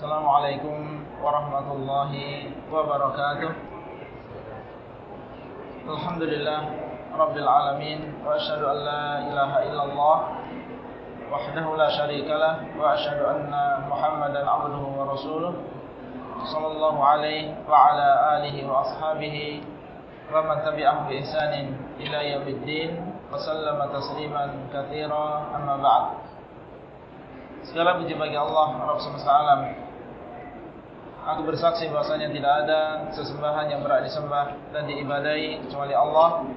Assalamualaikum warahmatullahi wabarakatuh. Alhamdulillah Rabbil Alamin Wa ashadu an la ilaha illallah Wahdahu la sharika lah Wa ashadu anna muhammadan abduhu wa rasuluh Sallallahu alaihi wa ala alihi wa ashabihi Wa man tabi'ahu bi ihsanin ilaya biddin Wa sallama tasliman kathira amma Segala puji bagi Allah Rabb semesta alam. Aku bersaksi bahasanya tidak ada Sesembahan yang berat disembah Dan diibadai kecuali Allah.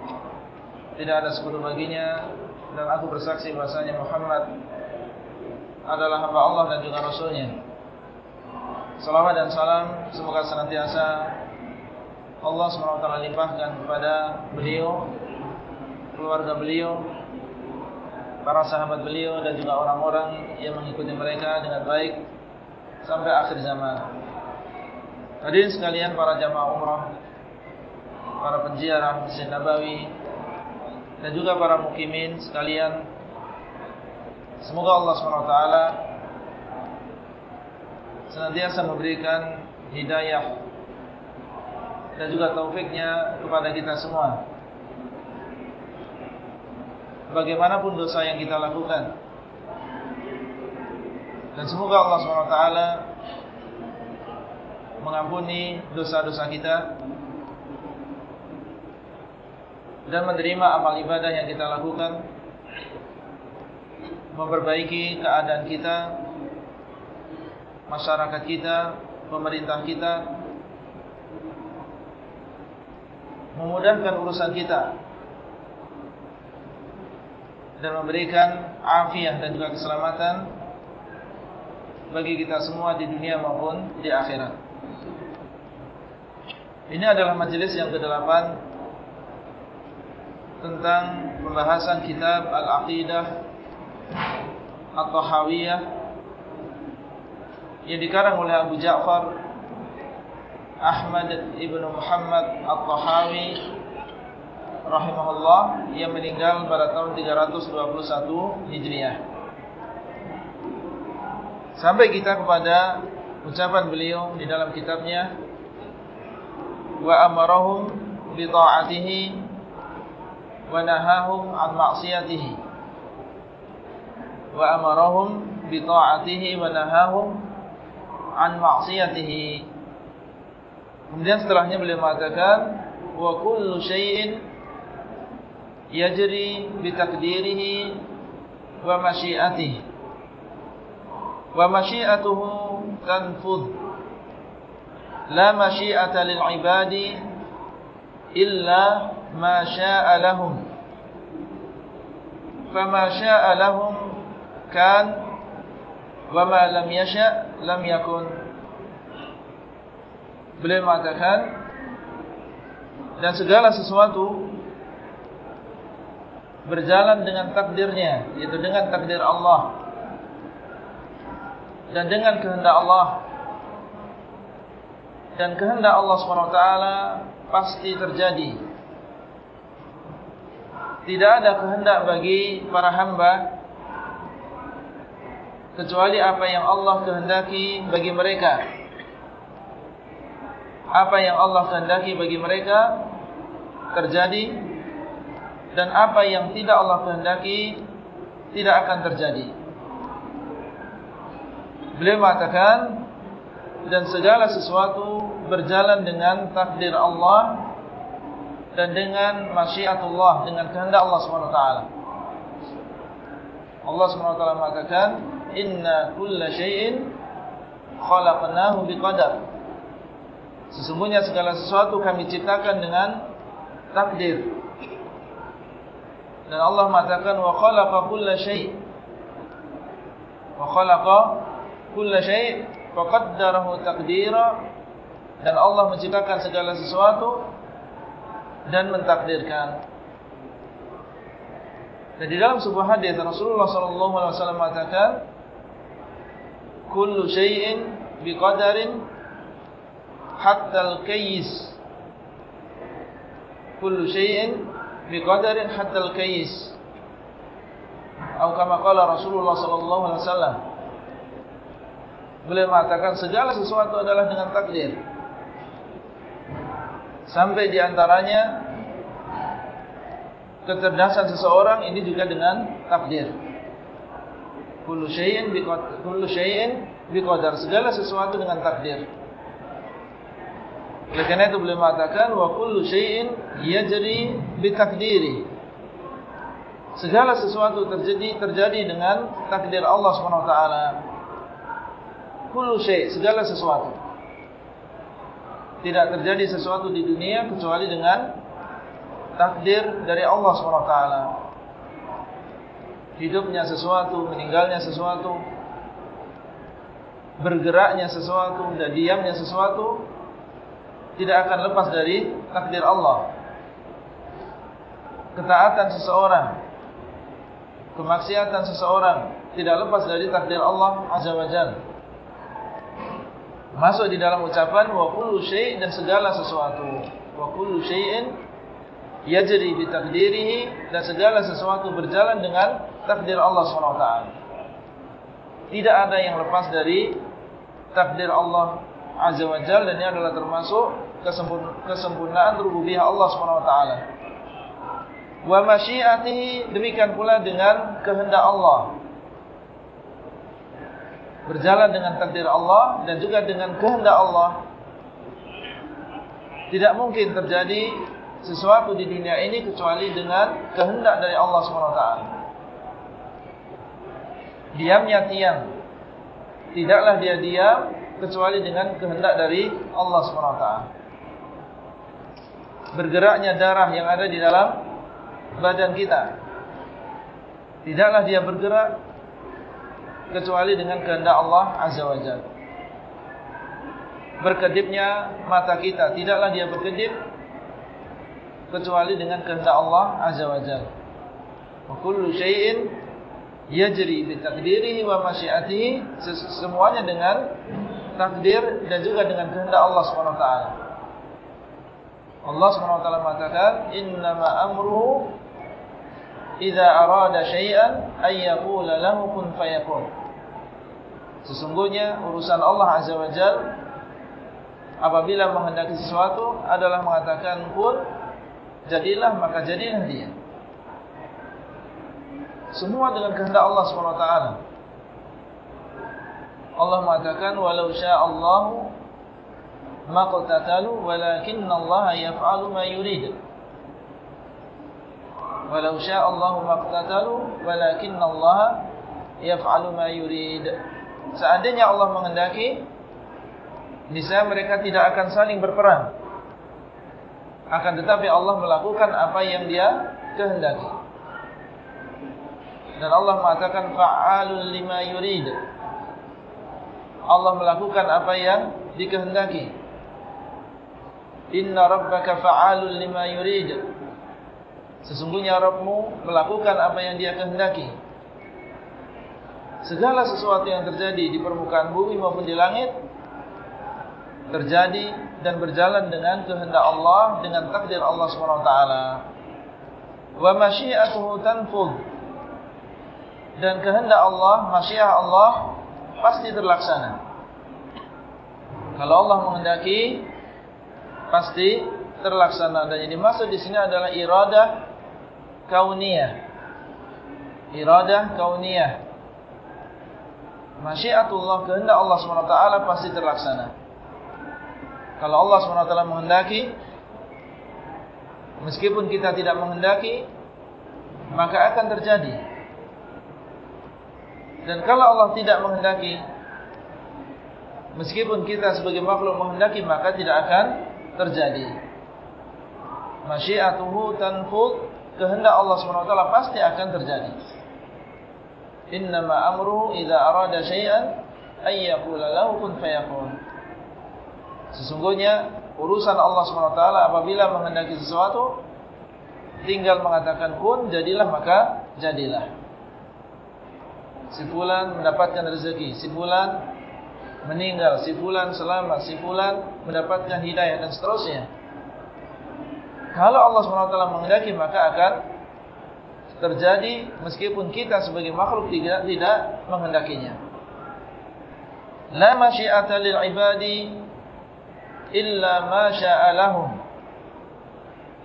Tidak ada sekutu baginya. Dan aku bersaksi bahasanya Muhammad Adalah hamba Allah dan juga Rasulnya. Salawat dan salam Semoga senantiasa Allah SWT limpahkan kepada beliau Keluarga beliau para sahabat beliau dan juga orang-orang yang mengikuti mereka dengan baik sampai akhir zaman. Hadirin sekalian para jamaah umrah, para penziarah Masjid Nabawi dan juga para mukimin sekalian. Semoga Allah SWT senantiasa memberikan hidayah dan juga taufiknya kepada kita semua bagaimanapun dosa yang kita lakukan. Dan semoga Allah SWT mengampuni dosa-dosa kita dan menerima amal ibadah yang kita lakukan, memperbaiki keadaan kita, masyarakat kita, pemerintah kita, memudahkan urusan kita dan memberikan afiat dan juga keselamatan bagi kita semua di dunia maupun di akhirat. Ini adalah majelis yang ke-8 tentang pembahasan kitab Al-Aqidah At-Tahawiyah yang dikarang oleh Abu Ja'far Ahmad ibn Muhammad At-Tahawi rahimahullah yang meninggal pada tahun 321 Hijriah. Sampai kita kepada ucapan beliau di dalam kitabnya wa amarahum bi ta'atihi wa nahahum an ma'siyatihi. Wa amarahum bi wa nahahum an ma'siyatihi. Kemudian setelahnya beliau mengatakan wa kullu syai'in yajri bitakdirihi wa masyiatihi wa masyiatuhu tanfudh la masyiata lil ibadi illa ma syaa lahum. Fama syaa lahum kan wa ma lam yasha lam yakun. Beliau mengatakan dan segala sesuatu berjalan dengan takdirnya yaitu dengan takdir Allah. Dan dengan kehendak Allah dan kehendak Allah SWT pasti terjadi tidak ada kehendak bagi para hamba kecuali apa yang Allah kehendaki bagi mereka apa yang Allah kehendaki bagi mereka terjadi dan apa yang tidak Allah kehendaki tidak akan terjadi. Beliau mengatakan dan segala sesuatu berjalan dengan takdir Allah dan dengan masyiatullah dengan kehendak Allah SWT. Allah SWT mengatakan inna kulla syai'in khalaqnahu biqadar. Sesungguhnya segala sesuatu kami ciptakan dengan takdir. Dan Allah mengatakan wa khalaqa kulla syai' wa khalaqa kulla syai' faqaddarahu taqdira. Dan Allah menciptakan segala sesuatu dan mentakdirkan. Dan di dalam sebuah hadis Rasulullah sallallahu alaihi wasallam mengatakan kullu syai'in biqadarin hatta al-kays kullu syai'in biqadarin hatta al-kais atau kama qala Rasulullah sallallahu alaihi wasallam Beliau mengatakan segala sesuatu adalah dengan takdir. Sampai diantaranya kecerdasan seseorang ini juga dengan takdir. Kullu syai'in biqadar. Kullu syai'in biqadar. Segala sesuatu dengan takdir. Oleh karena itu beliau mengatakan wa kullu syai'in yajri bitakdiri. Segala sesuatu terjadi terjadi dengan takdir Allah Subhanahu wa taala. Kullu syai' segala sesuatu. Tidak terjadi sesuatu di dunia kecuali dengan takdir dari Allah SWT. Hidupnya sesuatu, meninggalnya sesuatu, bergeraknya sesuatu, dan diamnya sesuatu, tidak akan lepas dari takdir Allah. Ketaatan seseorang, kemaksiatan seseorang, tidak lepas dari takdir Allah Azza wa Jalla masuk di dalam ucapan wa kullu syai' dan segala sesuatu. Wa kullu syai'in yajri bi taqdirihi dan segala sesuatu berjalan dengan takdir Allah SWT tidak ada yang lepas dari takdir Allah Azza wa Jalla dan ini adalah termasuk kesempurnaan rububiyah Allah SWT wa masyiatihi demikian pula dengan kehendak Allah berjalan dengan takdir Allah dan juga dengan kehendak Allah. Tidak mungkin terjadi sesuatu di dunia ini kecuali dengan kehendak dari Allah SWT. Diamnya tiang. Tidaklah dia diam kecuali dengan kehendak dari Allah SWT. Bergeraknya darah yang ada di dalam badan kita. Tidaklah dia bergerak kecuali dengan kehendak Allah Azza wa Jalla. Berkedipnya mata kita tidaklah dia berkedip kecuali dengan kehendak Allah Azza wa Jalla. Wa kullu syai'in yajri bi taqdirihi wa masyiatihi semuanya dengan takdir dan juga dengan kehendak Allah taala. Allah taala mengatakan innama amruhu idza arada syai'an ay yaqula lahu kun fayakun. Sesungguhnya urusan Allah Azza wa Jal Apabila menghendaki sesuatu Adalah mengatakan pun Jadilah maka jadilah dia. Semua dengan kehendak Allah SWT Allah mengatakan Walau sya'allahu Maqtatalu Walakinna Allah yaf'alu ma yurid. Walau sya'allahu maqtatalu Walakinna Allah Yaf'alu ma yurid Seandainya Allah mengendaki Nisaya mereka tidak akan saling berperang. Akan tetapi Allah melakukan apa yang dia kehendaki. Dan Allah mengatakan Fa'alul lima yurid. Allah melakukan apa yang dikehendaki. Inna rabbaka fa'alul lima yurid. Sesungguhnya Rabbmu melakukan apa yang dia kehendaki segala sesuatu yang terjadi di permukaan bumi maupun di langit terjadi dan berjalan dengan kehendak Allah dengan takdir Allah SWT wa masyiatuhu tanfud. Dan kehendak Allah masyiah Allah pasti terlaksana. Kalau Allah menghendaki pasti terlaksana. Dan yang dimaksud di sini adalah iradah kauniyah. Iradah kauniyah Masyiatullah kehendak Allah SWT pasti terlaksana. Kalau Allah SWT menghendaki, meskipun kita tidak menghendaki, maka akan terjadi. Dan kalau Allah tidak menghendaki, meskipun kita sebagai makhluk menghendaki, maka tidak akan terjadi. Masyiatuhu tanfud, kehendak Allah SWT pasti akan terjadi. Innama amruhu idza arada syai'an ay yaqula lahu kun fayakun. Sesungguhnya urusan Allah SWT apabila menghendaki sesuatu tinggal mengatakan kun jadilah maka jadilah. Si fulan mendapatkan rezeki, si fulan meninggal, si fulan selamat, si fulan mendapatkan hidayah dan seterusnya. Kalau Allah SWT menghendaki maka akan terjadi meskipun kita sebagai makhluk tidak tidak menghendakinya. La masyiata lil ibadi illa ma syaa lahum.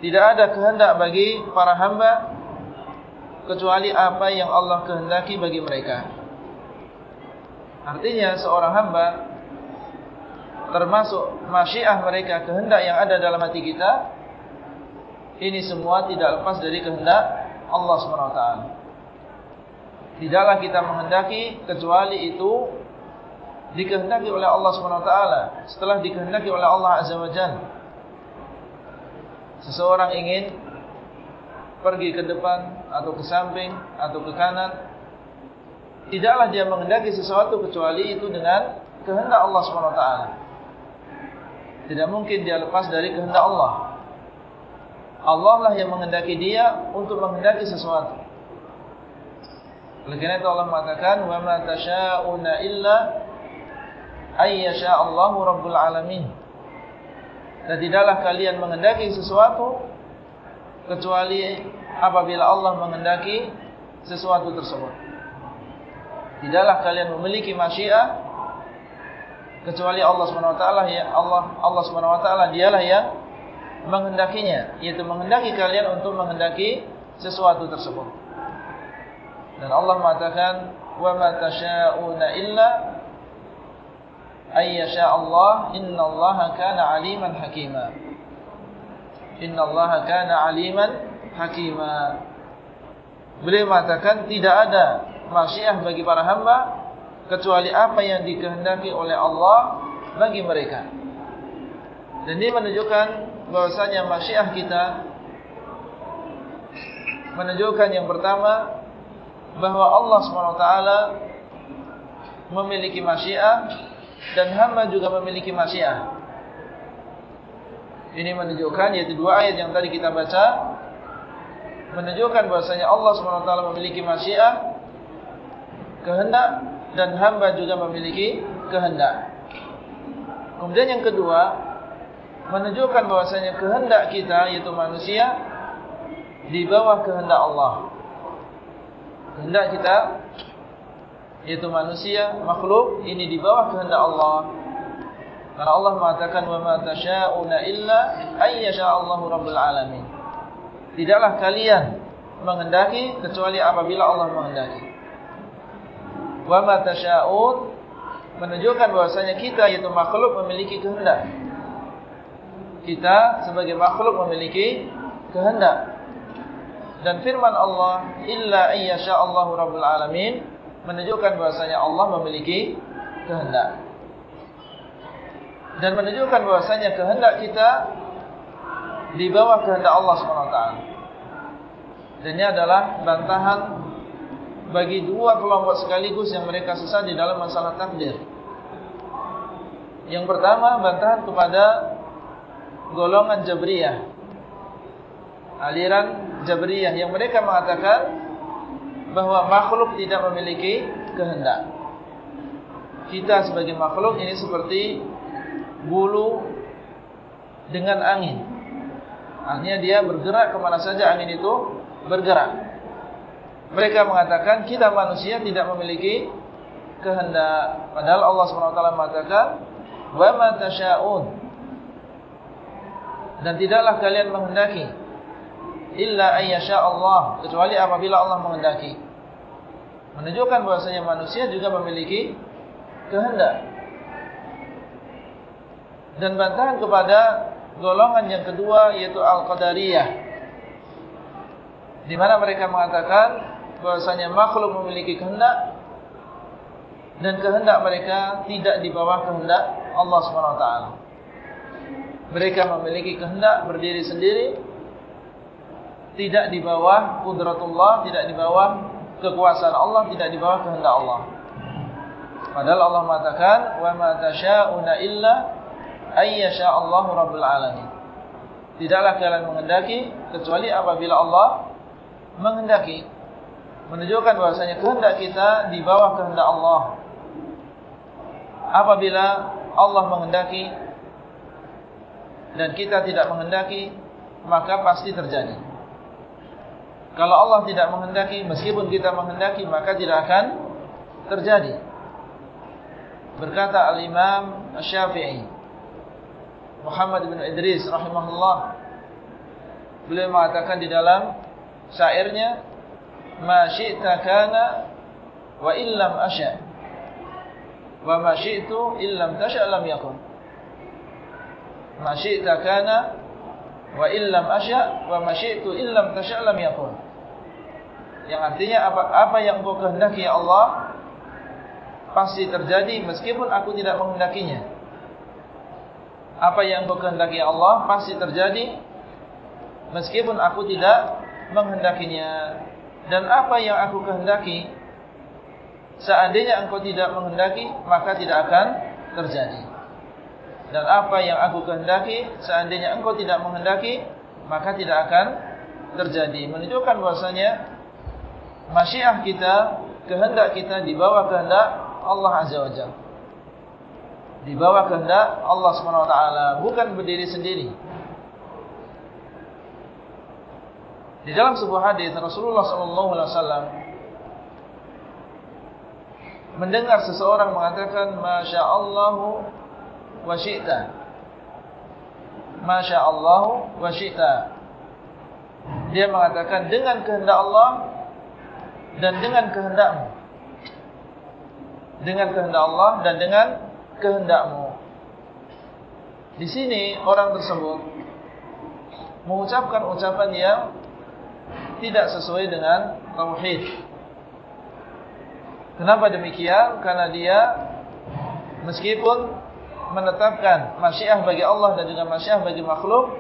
Tidak ada kehendak bagi para hamba kecuali apa yang Allah kehendaki bagi mereka. Artinya seorang hamba termasuk masyiah mereka kehendak yang ada dalam hati kita ini semua tidak lepas dari kehendak Allah SWT. Tidaklah kita menghendaki kecuali itu dikehendaki oleh Allah SWT. Setelah dikehendaki oleh Allah Azza wa Jal. Seseorang ingin pergi ke depan atau ke samping atau ke kanan. Tidaklah dia menghendaki sesuatu kecuali itu dengan kehendak Allah SWT. Tidak mungkin dia lepas dari kehendak Allah. Allah lah yang menghendaki dia untuk menghendaki sesuatu. Oleh kerana itu Allah mengatakan, wa ma tasyauna illa شَاءَ Allahu rabbul alamin. Dan tidaklah kalian menghendaki sesuatu, kecuali apabila Allah menghendaki sesuatu tersebut. Tidaklah kalian memiliki masyiah kecuali Allah SWT, Allah, Allah SWT dialah yang menghendakinya yaitu menghendaki kalian untuk menghendaki sesuatu tersebut. Dan Allah mengatakan wa ma tasyauna illa ay yasha Allah innallaha kana aliman hakima. Innallaha kana aliman hakima. Beliau mengatakan tidak ada masyiah bagi para hamba kecuali apa yang dikehendaki oleh Allah bagi mereka. Dan ini menunjukkan bahwasanya masyiah kita menunjukkan yang pertama bahwa Allah SWT memiliki masyiah dan hamba juga memiliki masyiah. Ini menunjukkan yaitu dua ayat yang tadi kita baca menunjukkan bahwasanya Allah SWT memiliki masyiah kehendak dan hamba juga memiliki kehendak. Kemudian yang kedua menunjukkan bahwasanya kehendak kita yaitu manusia di bawah kehendak Allah. Kehendak kita yaitu manusia makhluk ini di bawah kehendak Allah. Karena Allah mengatakan wa ma tasyauna illa ayyasha Allahu rabbul alamin. Tidaklah kalian menghendaki kecuali apabila Allah menghendaki. Wa ma tasyaun menunjukkan bahwasanya kita yaitu makhluk memiliki kehendak kita sebagai makhluk memiliki kehendak. Dan firman Allah, illa ayyasha Allahu rabbul alamin menunjukkan bahasanya Allah memiliki kehendak. Dan menunjukkan bahasanya kehendak kita di bawah kehendak Allah SWT. Dan ini adalah bantahan bagi dua kelompok sekaligus yang mereka sesat di dalam masalah takdir. Yang pertama, bantahan kepada golongan Jabriyah. Aliran Jabriyah yang mereka mengatakan bahwa makhluk tidak memiliki kehendak. Kita sebagai makhluk ini seperti bulu dengan angin. Artinya dia bergerak kemana saja angin itu bergerak. Mereka mengatakan kita manusia tidak memiliki kehendak. Padahal Allah SWT mengatakan ma tasyaun dan tidaklah kalian menghendaki illa ayyasha Allah kecuali apabila Allah menghendaki. Menunjukkan bahwasanya manusia juga memiliki kehendak. Dan bantahan kepada golongan yang kedua yaitu al-qadariyah. Di mana mereka mengatakan bahwasanya makhluk memiliki kehendak dan kehendak mereka tidak di bawah kehendak Allah Subhanahu wa taala mereka memiliki kehendak berdiri sendiri tidak di bawah kudratullah tidak di bawah kekuasaan Allah tidak di bawah kehendak Allah. Padahal Allah mengatakan wa ma tasyauna illa ayyasha Allahu rabbul alamin. Tidaklah kalian menghendaki kecuali apabila Allah menghendaki. Menunjukkan bahwasanya kehendak kita di bawah kehendak Allah. Apabila Allah menghendaki dan kita tidak menghendaki maka pasti terjadi. Kalau Allah tidak menghendaki meskipun kita menghendaki maka tidak akan terjadi. berkata al-Imam Asy-Syafi'i Muhammad bin Idris rahimahullah beliau mengatakan di dalam syairnya ma syi'ta kana wa illam asya wa ma syi'tu illam tasya lam yakun ma syi'ta kana wa illam asya wa ma syi'tu illam tasya lam yakun. Yang artinya apa apa yang engkau kehendaki ya Allah pasti terjadi meskipun aku tidak menghendakinya. Apa yang engkau kehendaki ya Allah pasti terjadi meskipun aku tidak menghendakinya. Dan apa yang aku kehendaki seandainya engkau tidak menghendaki maka tidak akan terjadi dan apa yang aku kehendaki seandainya engkau tidak menghendaki maka tidak akan terjadi. Menunjukkan bahwasanya masyiah kita kehendak kita di bawah kehendak Allah azza wajalla di bawah kehendak Allah Subhanahu wa taala bukan berdiri sendiri. Di dalam sebuah hadis Rasulullah sallallahu alaihi wasallam mendengar seseorang mengatakan masyaallahu wa syi'ta. Masyaallahu wa syi'ta. Dia mengatakan dengan kehendak Allah dan dengan kehendakmu. Dengan kehendak Allah dan dengan kehendakmu. Di sini orang tersebut mengucapkan ucapan yang tidak sesuai dengan tauhid. Kenapa demikian? Karena dia meskipun menetapkan masyiah bagi Allah dan juga masyiah bagi makhluk,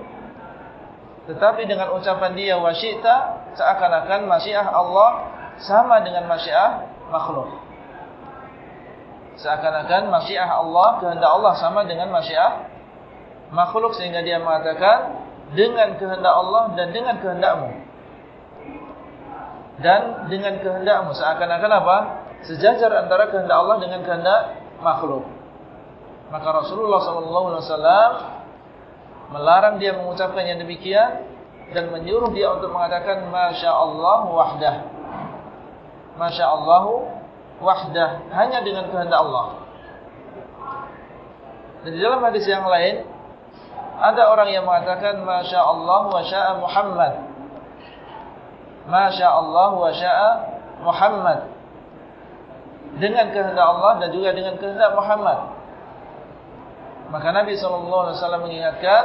tetapi dengan ucapan dia wasyita seakan-akan masyiah Allah sama dengan masyiah makhluk. Seakan-akan masyiah Allah, kehendak Allah sama dengan masyiah makhluk sehingga dia mengatakan dengan kehendak Allah dan dengan kehendakmu dan dengan kehendakmu seakan-akan apa? Sejajar antara kehendak Allah dengan kehendak makhluk. Maka Rasulullah SAW melarang dia mengucapkan yang demikian dan menyuruh dia untuk mengatakan Masya Allah wahdah. Masya Allah wahdah hanya dengan kehendak Allah. Dan di dalam hadis yang lain ada orang yang mengatakan Masya Allah wa syaa Muhammad. Masya Allah wa syaa Muhammad dengan kehendak Allah dan juga dengan kehendak Muhammad. Maka Nabi SAW mengingatkan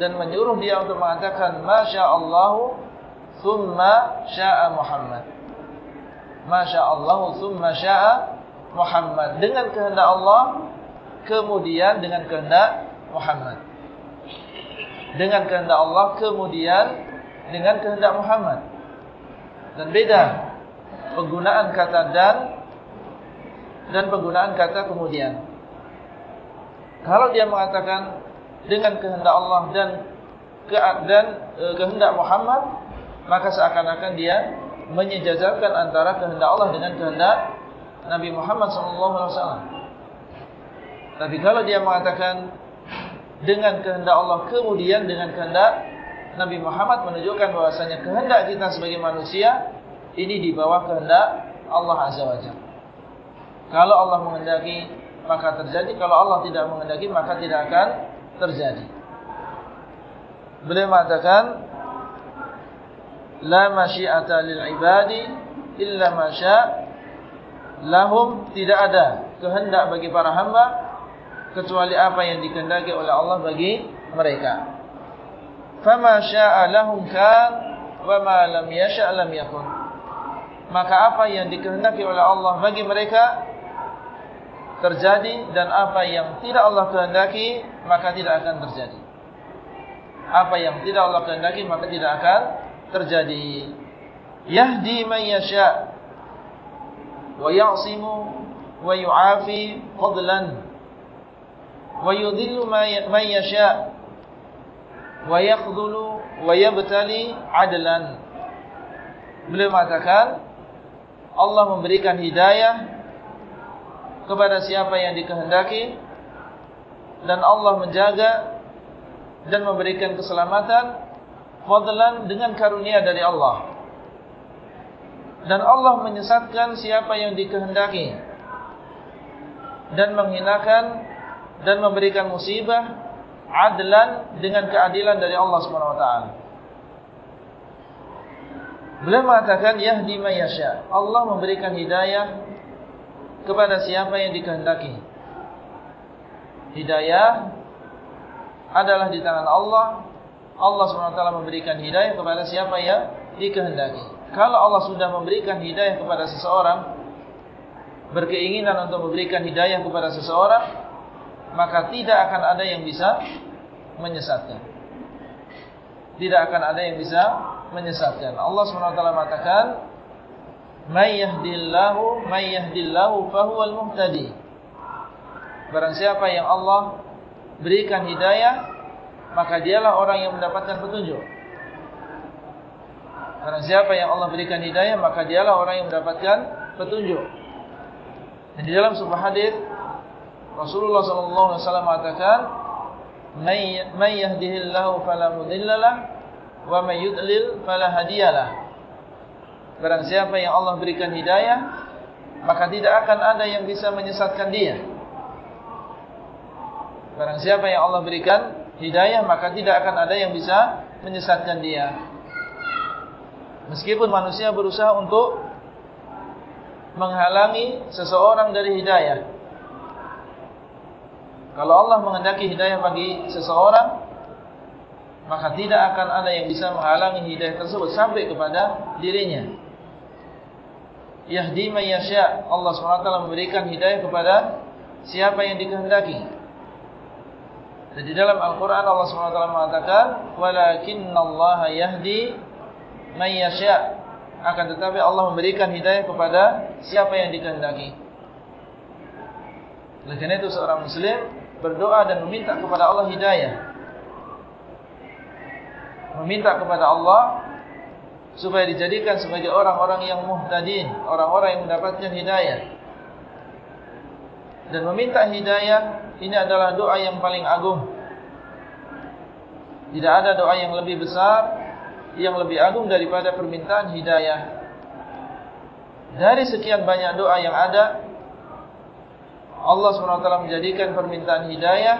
dan menyuruh dia untuk mengatakan Masya Allah thumma syaa Muhammad. Masya Allah thumma syaa Muhammad dengan kehendak Allah kemudian dengan kehendak Muhammad. Dengan kehendak Allah kemudian dengan kehendak Muhammad dan beda penggunaan kata dan dan penggunaan kata kemudian. Kalau dia mengatakan dengan kehendak Allah dan ke dan e, kehendak Muhammad, maka seakan-akan dia menyejajarkan antara kehendak Allah dengan kehendak Nabi Muhammad SAW. Tapi kalau dia mengatakan dengan kehendak Allah kemudian dengan kehendak Nabi Muhammad menunjukkan bahwasanya kehendak kita sebagai manusia ini di bawah kehendak Allah Azza wa Jalla. Kalau Allah menghendaki maka terjadi, kalau Allah tidak menghendaki maka tidak akan terjadi. Beliau mengatakan la masyiata lil ibadi illa ma lahum tidak ada kehendak bagi para hamba kecuali apa yang dikehendaki oleh Allah bagi mereka. Fama syaa lahum kan wa ma lam yasha' lam yakun. Maka apa yang dikehendaki oleh Allah bagi mereka terjadi dan apa yang tidak Allah kehendaki maka tidak akan terjadi. Apa yang tidak Allah kehendaki maka tidak akan terjadi. Yahdi man yasha' wa ya'simu wa yu'afi qadlan wa yudhillu man yasha' wa yakhdhulu wa yabtali adlan beliau mengatakan Allah memberikan hidayah kepada siapa yang dikehendaki dan Allah menjaga dan memberikan keselamatan fadlan dengan karunia dari Allah dan Allah menyesatkan siapa yang dikehendaki dan menghinakan dan memberikan musibah adlan dengan keadilan dari Allah taala. Beliau mengatakan yahdi may yasha. Allah memberikan hidayah kepada siapa yang dikehendaki. Hidayah adalah di tangan Allah. Allah SWT memberikan hidayah kepada siapa yang dikehendaki. Kalau Allah sudah memberikan hidayah kepada seseorang, berkeinginan untuk memberikan hidayah kepada seseorang, maka tidak akan ada yang bisa menyesatkan. Tidak akan ada yang bisa menyesatkan. Allah SWT mengatakan, "May yahdillahu may yahdillahu fahuwal muhtadi." Barang siapa yang Allah berikan hidayah, maka dialah orang yang mendapatkan petunjuk. Barang siapa yang Allah berikan hidayah, maka dialah orang yang mendapatkan petunjuk. Dan di dalam sebuah hadis Rasulullah sallallahu alaihi wasallam mengatakan, "May yahdihillahu fala mudhillalah wa may yudlil fala hadiyalah. Barang siapa yang Allah berikan hidayah, maka tidak akan ada yang bisa menyesatkan dia. Barang siapa yang Allah berikan hidayah, maka tidak akan ada yang bisa menyesatkan dia. Meskipun manusia berusaha untuk menghalangi seseorang dari hidayah. Kalau Allah menghendaki hidayah bagi seseorang, maka tidak akan ada yang bisa menghalangi hidayah tersebut sampai kepada dirinya. Yahdi man yasha. Allah SWT memberikan hidayah kepada siapa yang dikehendaki. Dan di dalam Al-Qur'an Allah SWT mengatakan, "Walakinnallaha yahdi man yasha." Akan tetapi Allah memberikan hidayah kepada siapa yang dikehendaki. Oleh karena itu seorang muslim berdoa dan meminta kepada Allah hidayah meminta kepada Allah supaya dijadikan sebagai orang-orang yang muhtadin, orang-orang yang mendapatkan hidayah. Dan meminta hidayah ini adalah doa yang paling agung. Tidak ada doa yang lebih besar, yang lebih agung daripada permintaan hidayah. Dari sekian banyak doa yang ada, Allah SWT menjadikan permintaan hidayah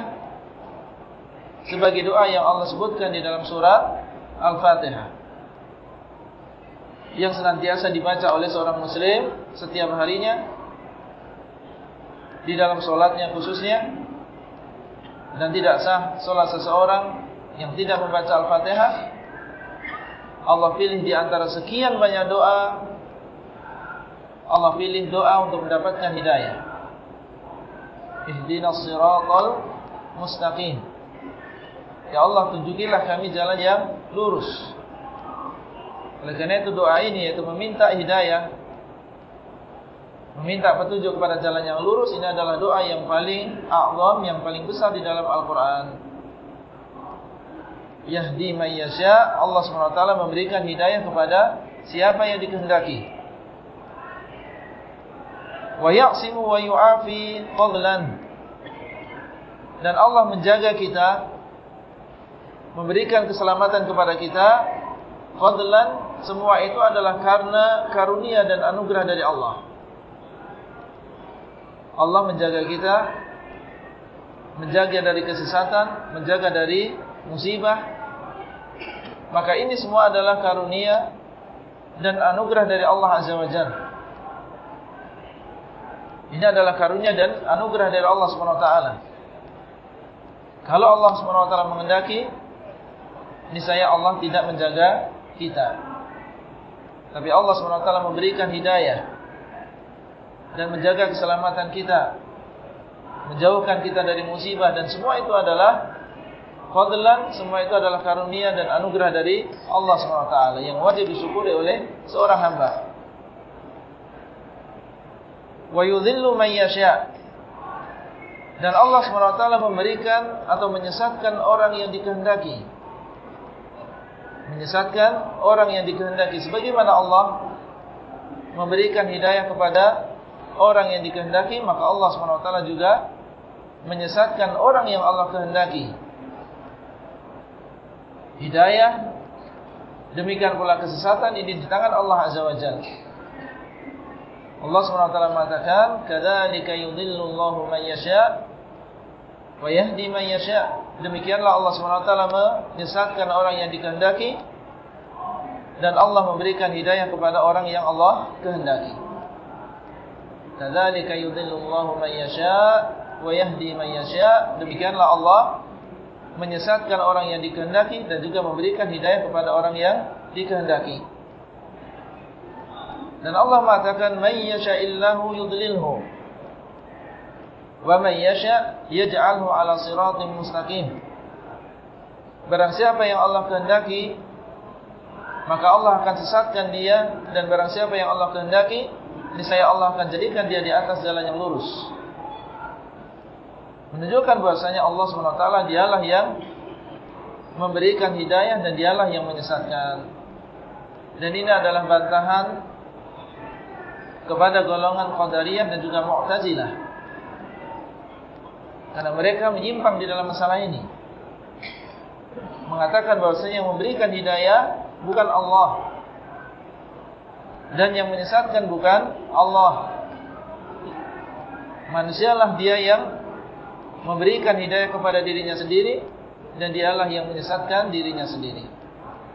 sebagai doa yang Allah sebutkan di dalam surat Al-Fatihah yang senantiasa dibaca oleh seorang muslim setiap harinya di dalam solatnya khususnya. Dan tidak sah solat seseorang yang tidak membaca Al-Fatihah. Allah pilih di antara sekian banyak doa. Allah pilih doa untuk mendapatkan hidayah. Ihdinas siratal mustaqim. Ya Allah tunjukilah kami jalan yang lurus. Oleh karena itu doa ini yaitu meminta hidayah. Meminta petunjuk kepada jalan yang lurus ini adalah doa yang paling a'zam, yang paling besar di dalam Al-Quran. Yahdi mayyasya, Allah SWT memberikan hidayah kepada siapa yang dikehendaki. Wa ya'simu wa yu'afi qadlan. Dan Allah menjaga kita memberikan keselamatan kepada kita fadlan semua itu adalah karena karunia dan anugerah dari Allah. Allah menjaga kita menjaga dari kesesatan menjaga dari musibah. Maka ini semua adalah karunia dan anugerah dari Allah Azza wa Jalla. Ini adalah karunia dan anugerah dari Allah SWT kalau Allah SWT mengendaki niscaya Allah tidak menjaga kita. Tapi Allah SWT memberikan hidayah dan menjaga keselamatan kita, menjauhkan kita dari musibah dan semua itu adalah fadlan, semua itu adalah karunia dan anugerah dari Allah SWT yang wajib disyukuri oleh seorang hamba. Wa yudhillu man yasha' dan Allah SWT memberikan atau menyesatkan orang yang dikehendaki menyesatkan orang yang dikehendaki sebagaimana Allah memberikan hidayah kepada orang yang dikehendaki maka Allah SWT juga menyesatkan orang yang Allah kehendaki. Hidayah demikian pula kesesatan ini di tangan Allah Azza wa Jalla Allah SWT mengatakan, "Kadzalika yudhillu Allahu man yasha' wa yahdi man yasha'." Demikianlah Allah SWT menyesatkan orang yang dikehendaki dan Allah memberikan hidayah kepada orang yang Allah kehendaki. Kadzalika yudhillu Allahu man yasha' wa yahdi man yasha'. Demikianlah Allah menyesatkan orang yang dikehendaki dan juga memberikan hidayah kepada orang yang dikehendaki. Dan Allah mengatakan man yasha'illahu yudlilhu man yasha' yaj'alhu 'ala siratin mustaqim. Barang siapa yang Allah kehendaki maka Allah akan sesatkan dia dan barang siapa yang Allah kehendaki niscaya Allah akan jadikan dia di atas jalan yang lurus. Menunjukkan bahasanya Allah SWT dialah yang memberikan hidayah dan dialah yang menyesatkan. Dan ini adalah bantahan kepada golongan Qadariyah dan juga Mu'tazilah. Karena mereka menyimpang di dalam masalah ini. Mengatakan bahwasanya yang memberikan hidayah bukan Allah. Dan yang menyesatkan bukan Allah. Manusialah dia yang memberikan hidayah kepada dirinya sendiri. Dan dialah yang menyesatkan dirinya sendiri.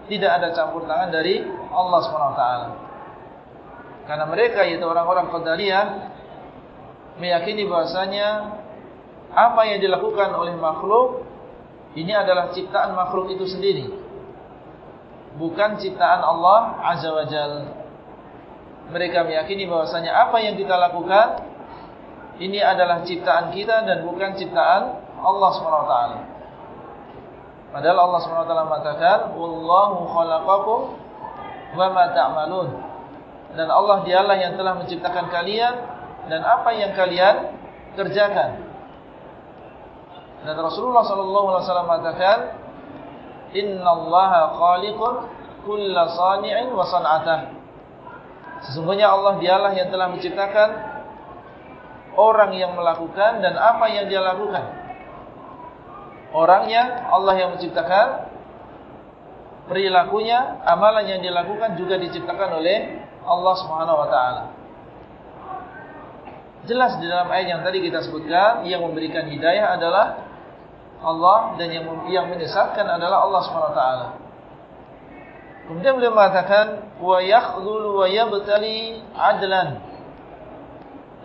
Tidak ada campur tangan dari Allah SWT. Karena mereka yaitu orang-orang Qadariyah meyakini bahasanya apa yang dilakukan oleh makhluk ini adalah ciptaan makhluk itu sendiri. Bukan ciptaan Allah Azza wa Jal. Mereka meyakini bahasanya apa yang kita lakukan ini adalah ciptaan kita dan bukan ciptaan Allah SWT. Padahal Allah SWT mengatakan Wallahu khalaqakum wa ma ta'malun dan Allah dialah yang telah menciptakan kalian dan apa yang kalian kerjakan. Dan Rasulullah sallallahu alaihi wasallam mengatakan, "Innallaha khaliqun kulla sani'in wa san'atah." Sesungguhnya Allah dialah yang telah menciptakan orang yang melakukan dan apa yang dia lakukan. Orangnya Allah yang menciptakan perilakunya, amalan yang dilakukan juga diciptakan oleh Allah Subhanahu wa taala. Jelas di dalam ayat yang tadi kita sebutkan yang memberikan hidayah adalah Allah dan yang yang menyesatkan adalah Allah taala. Kemudian beliau mengatakan wa yakhdhulu wa yabtali adlan.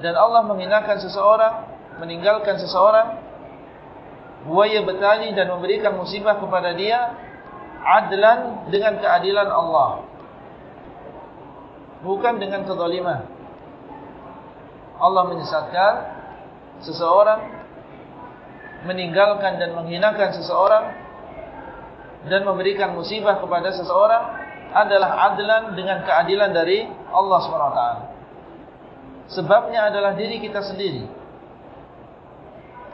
Dan Allah menghinakan seseorang, meninggalkan seseorang wa yabtali dan memberikan musibah kepada dia adlan dengan keadilan Allah bukan dengan kezaliman. Allah menyesatkan seseorang meninggalkan dan menghinakan seseorang dan memberikan musibah kepada seseorang adalah adlan dengan keadilan dari Allah SWT. Sebabnya adalah diri kita sendiri.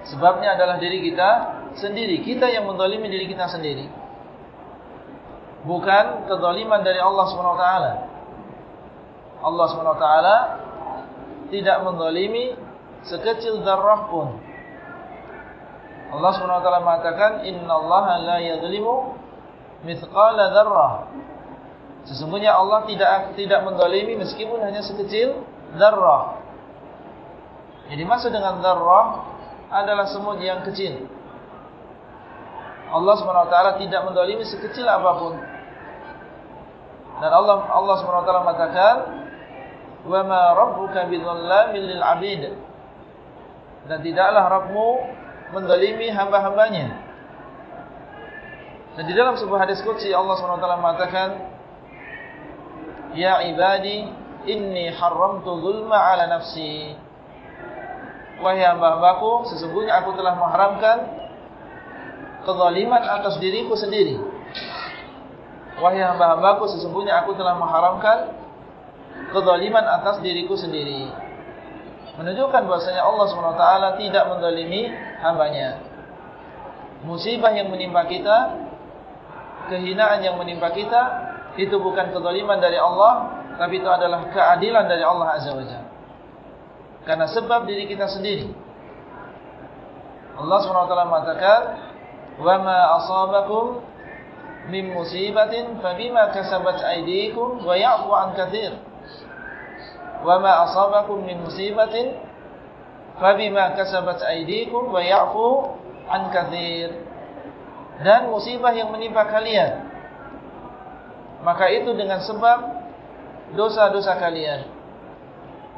Sebabnya adalah diri kita sendiri. Kita yang mendolimi diri kita sendiri. Bukan kezaliman dari Allah SWT. Allah SWT tidak menzalimi sekecil darah pun. Allah SWT mengatakan Inna Allah la yadlimu mithqala darah. Sesungguhnya Allah tidak tidak menzalimi meskipun hanya sekecil darah. Jadi maksud dengan darah adalah semut yang kecil. Allah SWT tidak menzalimi sekecil apapun. Dan Allah Allah SWT mengatakan wa ma rabbuka bidzallamin lil 'abid dan tidaklah Rabbmu menzalimi hamba-hambanya. Dan di dalam sebuah hadis qudsi Allah SWT mengatakan ya ibadi inni haramtu zulma ala nafsi. Wahai hamba-hambaku sesungguhnya aku telah mengharamkan kezaliman atas diriku sendiri. Wahai hamba-hambaku sesungguhnya aku telah mengharamkan kezaliman atas diriku sendiri. Menunjukkan bahasanya Allah SWT tidak menzalimi hambanya. Musibah yang menimpa kita, kehinaan yang menimpa kita, itu bukan kezaliman dari Allah, tapi itu adalah keadilan dari Allah Azza wa Jalla. Karena sebab diri kita sendiri. Allah SWT mengatakan, وَمَا أَصَابَكُمْ مِنْ مُصِيبَةٍ فَبِمَا كَسَبَتْ أَيْدِيكُمْ وَيَعْفُ عَنْ كَثِيرٍ wa ma asabakum min musibatin kasabat aydikum wa ya'fu an katsir dan musibah yang menimpa kalian maka itu dengan sebab dosa-dosa kalian.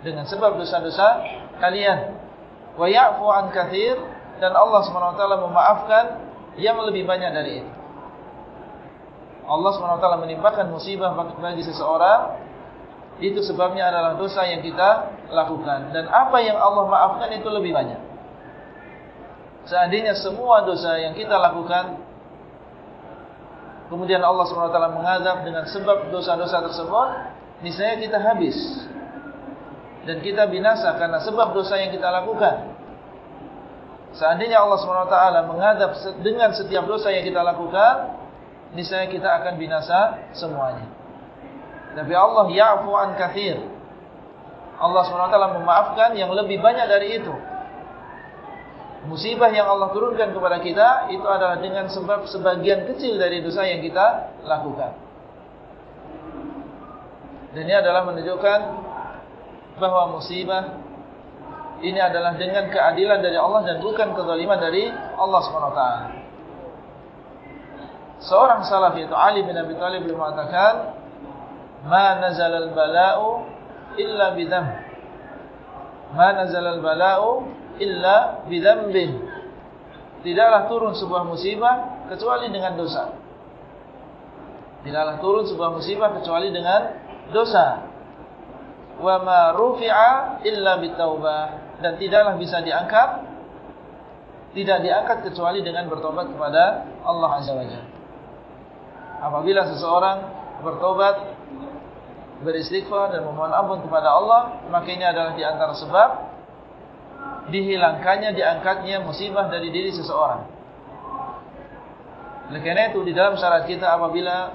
Dengan sebab dosa-dosa kalian. Ya'fu an katsir dan Allah SWT memaafkan yang lebih banyak dari itu. Allah SWT menimpakan musibah bagi seseorang itu sebabnya adalah dosa yang kita lakukan. Dan apa yang Allah maafkan itu lebih banyak. Seandainya semua dosa yang kita lakukan, kemudian Allah SWT mengadab dengan sebab dosa-dosa tersebut, misalnya kita habis. Dan kita binasa karena sebab dosa yang kita lakukan. Seandainya Allah SWT mengadab dengan setiap dosa yang kita lakukan, misalnya kita akan binasa semuanya. Tapi Allah ya'fu an kathir. Allah SWT memaafkan yang lebih banyak dari itu. Musibah yang Allah turunkan kepada kita, itu adalah dengan sebab sebagian kecil dari dosa yang kita lakukan. Dan ini adalah menunjukkan bahawa musibah ini adalah dengan keadilan dari Allah dan bukan kezaliman dari Allah SWT. Seorang salaf itu Ali bin Abi Thalib mengatakan, ma nazal al bala'u illa bidam ma nazal al bala'u illa bidambin tidaklah turun sebuah musibah kecuali dengan dosa. Tidaklah turun sebuah musibah kecuali dengan dosa. Wa ma rufi'a illa bitaubah. Dan tidaklah bisa diangkat tidak diangkat kecuali dengan bertobat kepada Allah azza wajalla apabila seseorang bertobat beristighfar dan memohon ampun kepada Allah, maka ini adalah di antara sebab dihilangkannya, diangkatnya musibah dari diri seseorang. Oleh karena itu, di dalam syarat kita apabila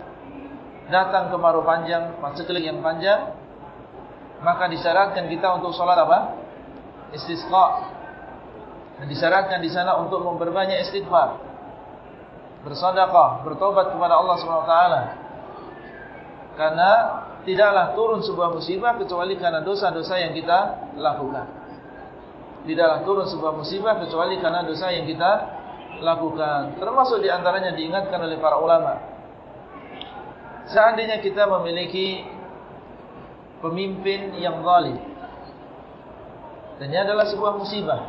datang kemarau panjang, paseklik yang panjang, maka disyaratkan kita untuk sholat apa? Istisqa. Dan disyaratkan di sana untuk memperbanyak istighfar. Bersadaqah, bertobat kepada Allah SWT. Karena tidaklah turun sebuah musibah kecuali karena dosa-dosa yang kita lakukan. Tidaklah turun sebuah musibah kecuali karena dosa yang kita lakukan. Termasuk diantaranya diingatkan oleh para ulama. Seandainya kita memiliki pemimpin yang zalim. Dan ini adalah sebuah musibah.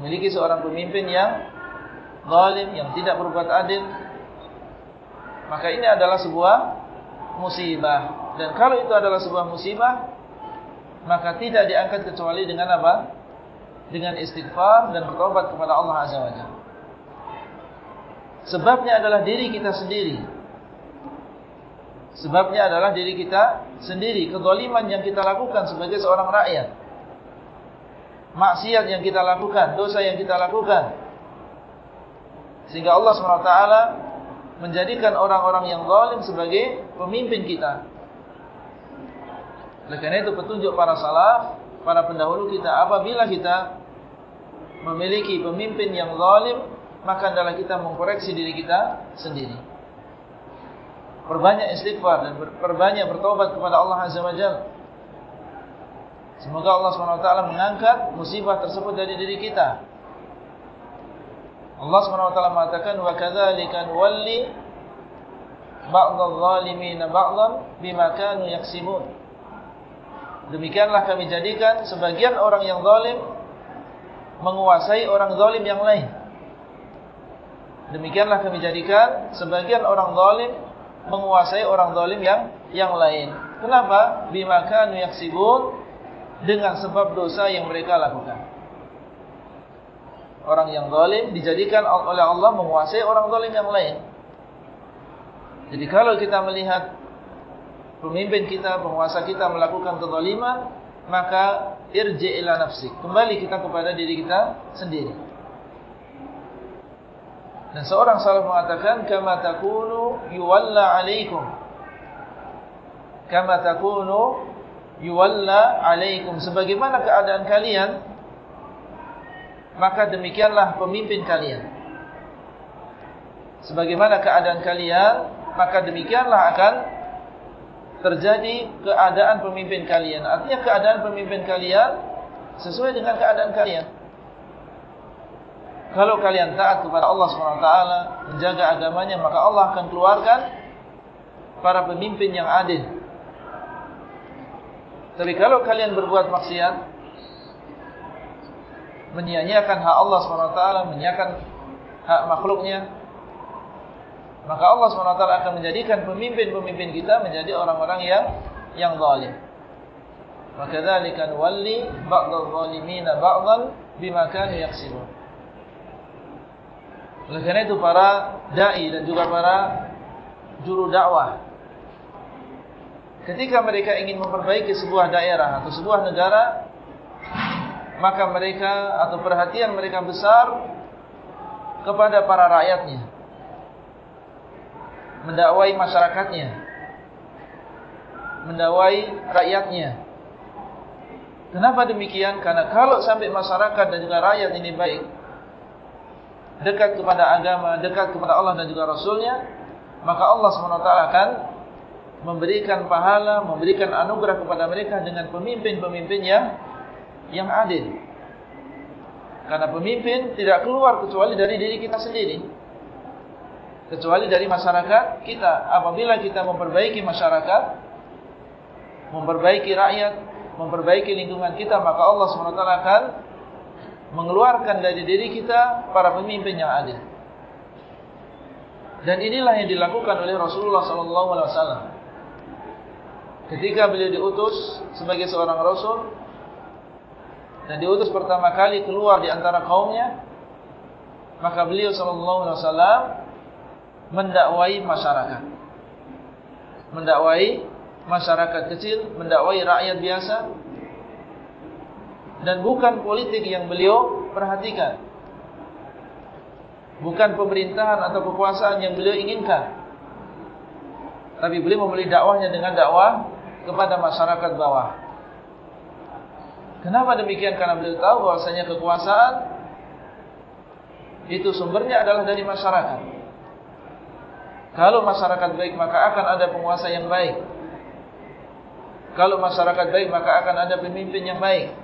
Memiliki seorang pemimpin yang zalim, yang tidak berbuat adil. Maka ini adalah sebuah musibah. Dan kalau itu adalah sebuah musibah, maka tidak diangkat kecuali dengan apa? Dengan istighfar dan bertobat kepada Allah Azza wa Jalla. Sebabnya adalah diri kita sendiri. Sebabnya adalah diri kita sendiri. Kezaliman yang kita lakukan sebagai seorang rakyat. Maksiat yang kita lakukan. Dosa yang kita lakukan. Sehingga Allah SWT menjadikan orang-orang yang zalim sebagai pemimpin kita. Oleh karena itu petunjuk para salaf, para pendahulu kita apabila kita memiliki pemimpin yang zalim, maka adalah kita mengkoreksi diri kita sendiri. Perbanyak istighfar dan perbanyak bertobat kepada Allah Azza wa Jalla. Semoga Allah SWT mengangkat musibah tersebut dari diri kita. Allah SWT mengatakan walli ba'dadh zalimin ba'dhan bima kanu yaksibun. Demikianlah kami jadikan sebagian orang yang zalim menguasai orang zalim yang lain. Demikianlah kami jadikan sebagian orang zalim menguasai orang zalim yang yang lain. Kenapa? Kanu yaksibun dengan sebab dosa yang mereka lakukan orang yang zalim dijadikan oleh Allah menguasai orang zalim yang lain. Jadi kalau kita melihat pemimpin kita, penguasa kita melakukan kezaliman, maka irji ila nafsik. Kembali kita kepada diri kita sendiri. Dan seorang salaf mengatakan kama takunu yuwalla alaikum. Kama takunu yuwalla alaikum sebagaimana keadaan kalian maka demikianlah pemimpin kalian. Sebagaimana keadaan kalian, maka demikianlah akan terjadi keadaan pemimpin kalian. Artinya keadaan pemimpin kalian sesuai dengan keadaan kalian. Kalau kalian taat kepada Allah SWT, menjaga agamanya, maka Allah akan keluarkan para pemimpin yang adil. Tapi kalau kalian berbuat maksiat, menyia-nyiakan hak Allah SWT, menyia-nyiakan hak makhluknya, maka Allah SWT akan menjadikan pemimpin-pemimpin kita menjadi orang-orang yang yang zalim. Maka dzalika walli ba'dal zalimina ba'dal bima kanu yaksibun. Oleh karena itu para dai dan juga para juru dakwah ketika mereka ingin memperbaiki sebuah daerah atau sebuah negara maka mereka atau perhatian mereka besar kepada para rakyatnya. Mendakwai masyarakatnya. Mendakwai rakyatnya. Kenapa demikian? Karena kalau sampai masyarakat dan juga rakyat ini baik dekat kepada agama dekat kepada Allah dan juga rasulnya maka Allah SWT akan memberikan pahala memberikan anugerah kepada mereka dengan pemimpin-pemimpin yang yang adil. Karena pemimpin tidak keluar kecuali dari diri kita sendiri. Kecuali dari masyarakat kita. Apabila kita memperbaiki masyarakat memperbaiki rakyat memperbaiki lingkungan kita maka Allah SWT akan mengeluarkan dari diri kita para pemimpin yang adil. Dan inilah yang dilakukan oleh Rasulullah SAW ketika beliau diutus sebagai seorang Rasul dan diutus pertama kali keluar di antara kaumnya maka beliau SAW mendakwai masyarakat. Mendakwai masyarakat kecil, mendakwai rakyat biasa. Dan bukan politik yang beliau perhatikan. Bukan pemerintahan atau kekuasaan yang beliau inginkan. Tapi beliau memulai dakwahnya dengan dakwah kepada masyarakat bawah. Kenapa demikian? Karena beliau tahu bahwasanya kekuasaan itu sumbernya adalah dari masyarakat. Kalau masyarakat baik maka akan ada penguasa yang baik. Kalau masyarakat baik maka akan ada pemimpin yang baik.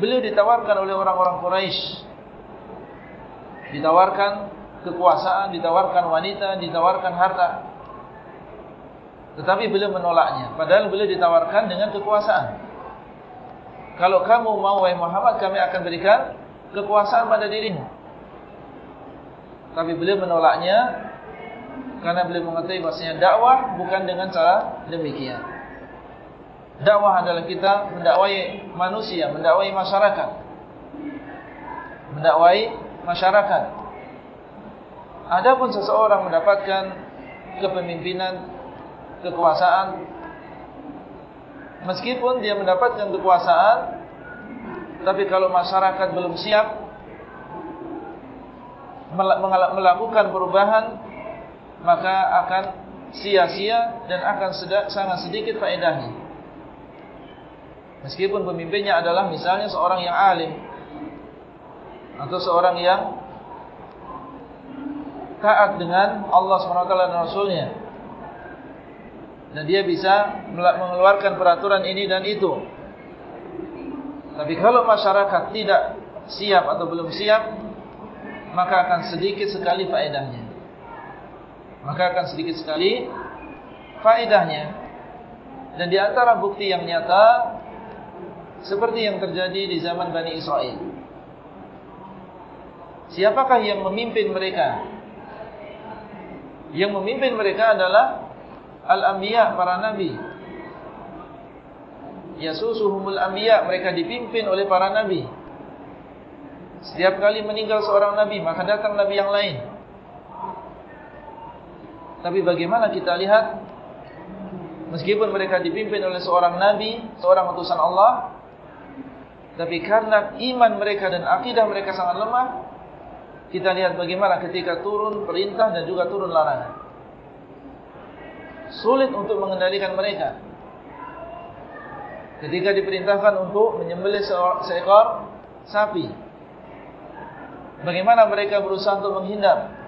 Beliau ditawarkan oleh orang-orang Quraisy. Ditawarkan kekuasaan, ditawarkan wanita, ditawarkan harta. Tetapi beliau menolaknya. Padahal beliau ditawarkan dengan kekuasaan. Kalau kamu mau wahai Muhammad kami akan berikan kekuasaan pada dirimu. Tapi beliau menolaknya karena beliau mengatakan bahasanya dakwah bukan dengan cara demikian. Dakwah adalah kita mendakwai manusia, mendakwai masyarakat. Mendakwai masyarakat. Adapun seseorang mendapatkan kepemimpinan, kekuasaan meskipun dia mendapatkan kekuasaan tapi kalau masyarakat belum siap melakukan perubahan maka akan sia-sia dan akan sangat sedikit faedahnya. Meskipun pemimpinnya adalah misalnya seorang yang alim atau seorang yang taat dengan Allah SWT dan Rasulnya dan dia bisa mengeluarkan peraturan ini dan itu. Tapi kalau masyarakat tidak siap atau belum siap maka akan sedikit sekali faedahnya. Maka akan sedikit sekali faedahnya. Dan di antara bukti yang nyata seperti yang terjadi di zaman Bani Israel. Siapakah yang memimpin mereka? Yang memimpin mereka adalah al-anbiya para nabi. Yasusuhumul anbiya mereka dipimpin oleh para nabi. Setiap kali meninggal seorang Nabi Maka datang Nabi yang lain Tapi bagaimana kita lihat Meskipun mereka dipimpin oleh seorang Nabi Seorang utusan Allah Tapi karena iman mereka dan akidah mereka sangat lemah Kita lihat bagaimana ketika turun perintah dan juga turun larangan Sulit untuk mengendalikan mereka Ketika diperintahkan untuk menyembelih seekor sapi Bagaimana mereka berusaha untuk menghindar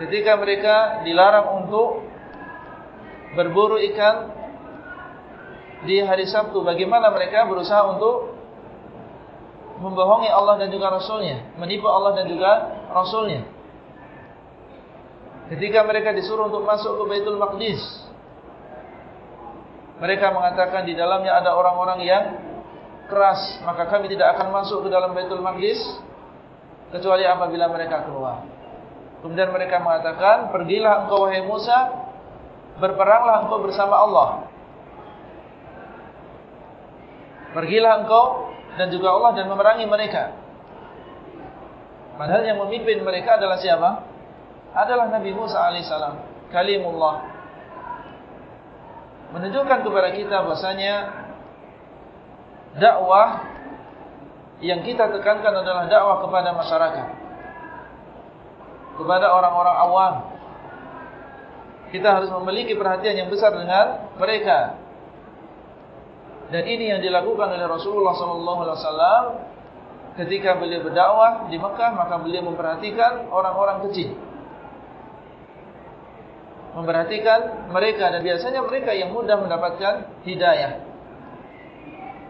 ketika mereka dilarang untuk berburu ikan di hari Sabtu, bagaimana mereka berusaha untuk membohongi Allah dan juga Rasulnya, menipu Allah dan juga Rasulnya. Ketika mereka disuruh untuk masuk ke Baitul Maqdis, mereka mengatakan di dalamnya ada orang-orang yang keras, maka kami tidak akan masuk ke dalam Baitul Maqdis kecuali apabila mereka keluar. Kemudian mereka mengatakan, pergilah engkau wahai Musa, berperanglah engkau bersama Allah. Pergilah engkau dan juga Allah dan memerangi mereka. Padahal yang memimpin mereka adalah siapa? Adalah Nabi Musa alaihissalam, kalimullah. Menunjukkan kepada kita bahasanya dakwah yang kita tekankan adalah dakwah kepada masyarakat. Kepada orang-orang awam. Kita harus memiliki perhatian yang besar dengan mereka. Dan ini yang dilakukan oleh Rasulullah SAW ketika beliau berdakwah di Mekah, maka beliau memperhatikan orang-orang kecil. Memperhatikan mereka dan biasanya mereka yang mudah mendapatkan hidayah.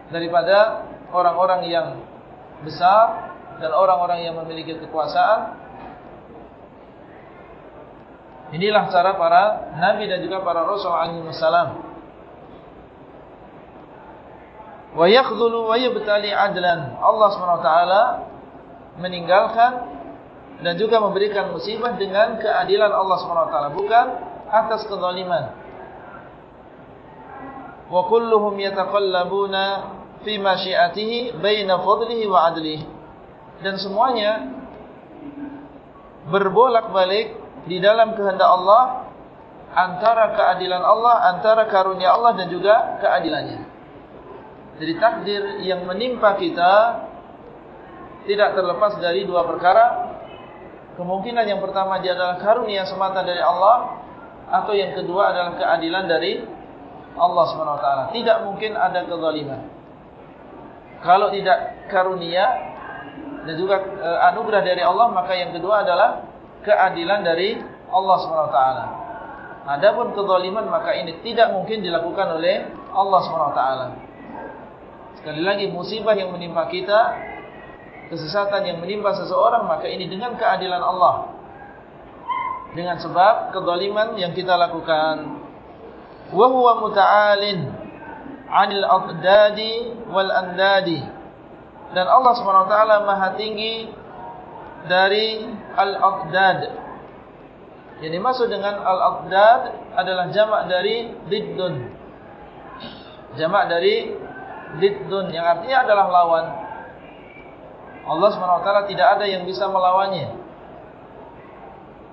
Daripada orang-orang yang besar dan orang-orang yang memiliki kekuasaan. Inilah cara para Nabi dan juga para Rasul SAW. wa yakhdhulu wa yabtali adlan Allah SWT meninggalkan dan juga memberikan musibah dengan keadilan Allah SWT bukan atas kezaliman. Wa kulluhum yataqallabuna fi masyiatihi baina fadlihi wa adlihi. Dan semuanya berbolak-balik di dalam kehendak Allah antara keadilan Allah antara karunia Allah dan juga keadilannya. Jadi takdir yang menimpa kita tidak terlepas dari dua perkara. Kemungkinan yang pertama dia adalah karunia semata dari Allah atau yang kedua adalah keadilan dari Allah SWT. Tidak mungkin ada kezaliman. Kalau tidak karunia dan juga e, anugerah dari Allah, maka yang kedua adalah keadilan dari Allah SWT. Adapun kezaliman maka ini tidak mungkin dilakukan oleh Allah SWT. Sekali lagi musibah yang menimpa kita Kesesatan yang menimpa seseorang Maka ini dengan keadilan Allah Dengan sebab Kedoliman yang kita lakukan. Wahuwa muta'alin Anil aqdadi Wal andadi. Dan Allah SWT maha tinggi Dari Al-aqdad. Yang dimaksud dengan Al-aqdad Adalah jamak dari Diddun. Jamak dari Liddun yang artinya adalah lawan. Allah SWT tidak ada yang bisa melawannya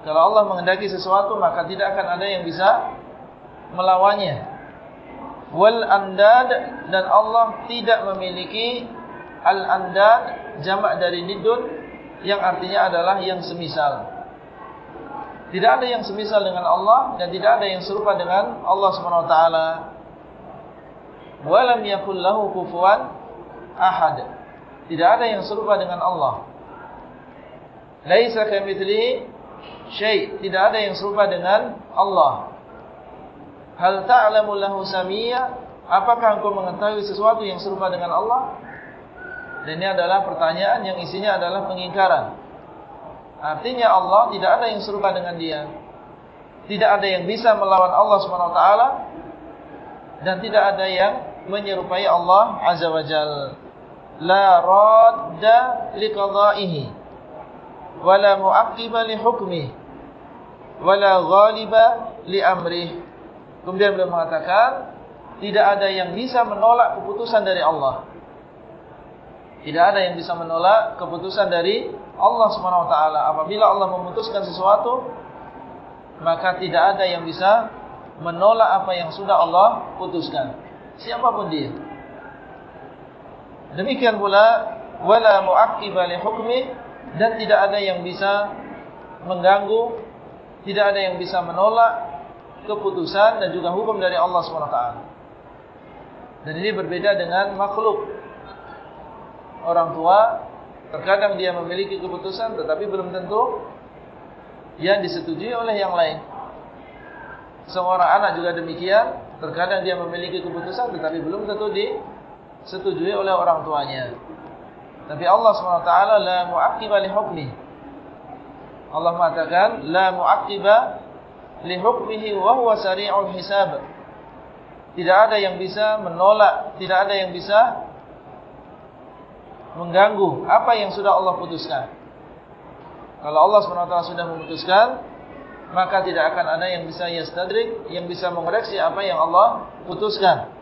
Kalau Allah mengendaki sesuatu maka tidak akan ada yang bisa melawannya Wal andad dan Allah tidak memiliki Al andad jamak dari Liddun Yang artinya adalah yang semisal Tidak ada yang semisal dengan Allah Dan tidak ada yang serupa dengan Allah SWT walam yakul lahu kufuwan ahad. Tidak ada yang serupa dengan Allah. Laisa kamitslihi syai', tidak ada yang serupa dengan Allah. Hal ta'lamu lahu samiyya? Apakah engkau mengetahui sesuatu yang serupa dengan Allah? Dan ini adalah pertanyaan yang isinya adalah pengingkaran. Artinya Allah tidak ada yang serupa dengan dia. Tidak ada yang bisa melawan Allah SWT. Dan tidak ada yang menyerupai Allah Azza wa Jal. La radda li qada'ihi. Wa la mu'aqiba li hukmi. Wa la ghaliba li amrih. Kemudian beliau mengatakan, tidak ada yang bisa menolak keputusan dari Allah. Tidak ada yang bisa menolak keputusan dari Allah SWT. Apabila Allah memutuskan sesuatu, maka tidak ada yang bisa menolak apa yang sudah Allah putuskan siapapun dia. Demikian pula wala mu'aqqiba li hukmi dan tidak ada yang bisa mengganggu, tidak ada yang bisa menolak keputusan dan juga hukum dari Allah SWT. Dan ini berbeda dengan makhluk. Orang tua terkadang dia memiliki keputusan tetapi belum tentu yang disetujui oleh yang lain. Seorang anak juga demikian, terkadang dia memiliki keputusan tetapi belum tentu disetujui oleh orang tuanya. Tapi Allah SWT la mu'aqiba li hukmi. Allah mengatakan la mu'aqiba li hukmihi wa huwa sari'ul hisab. Tidak ada yang bisa menolak, tidak ada yang bisa mengganggu apa yang sudah Allah putuskan. Kalau Allah SWT sudah memutuskan, maka tidak akan ada yang bisa yastadrik, yang bisa mengoreksi apa yang Allah putuskan.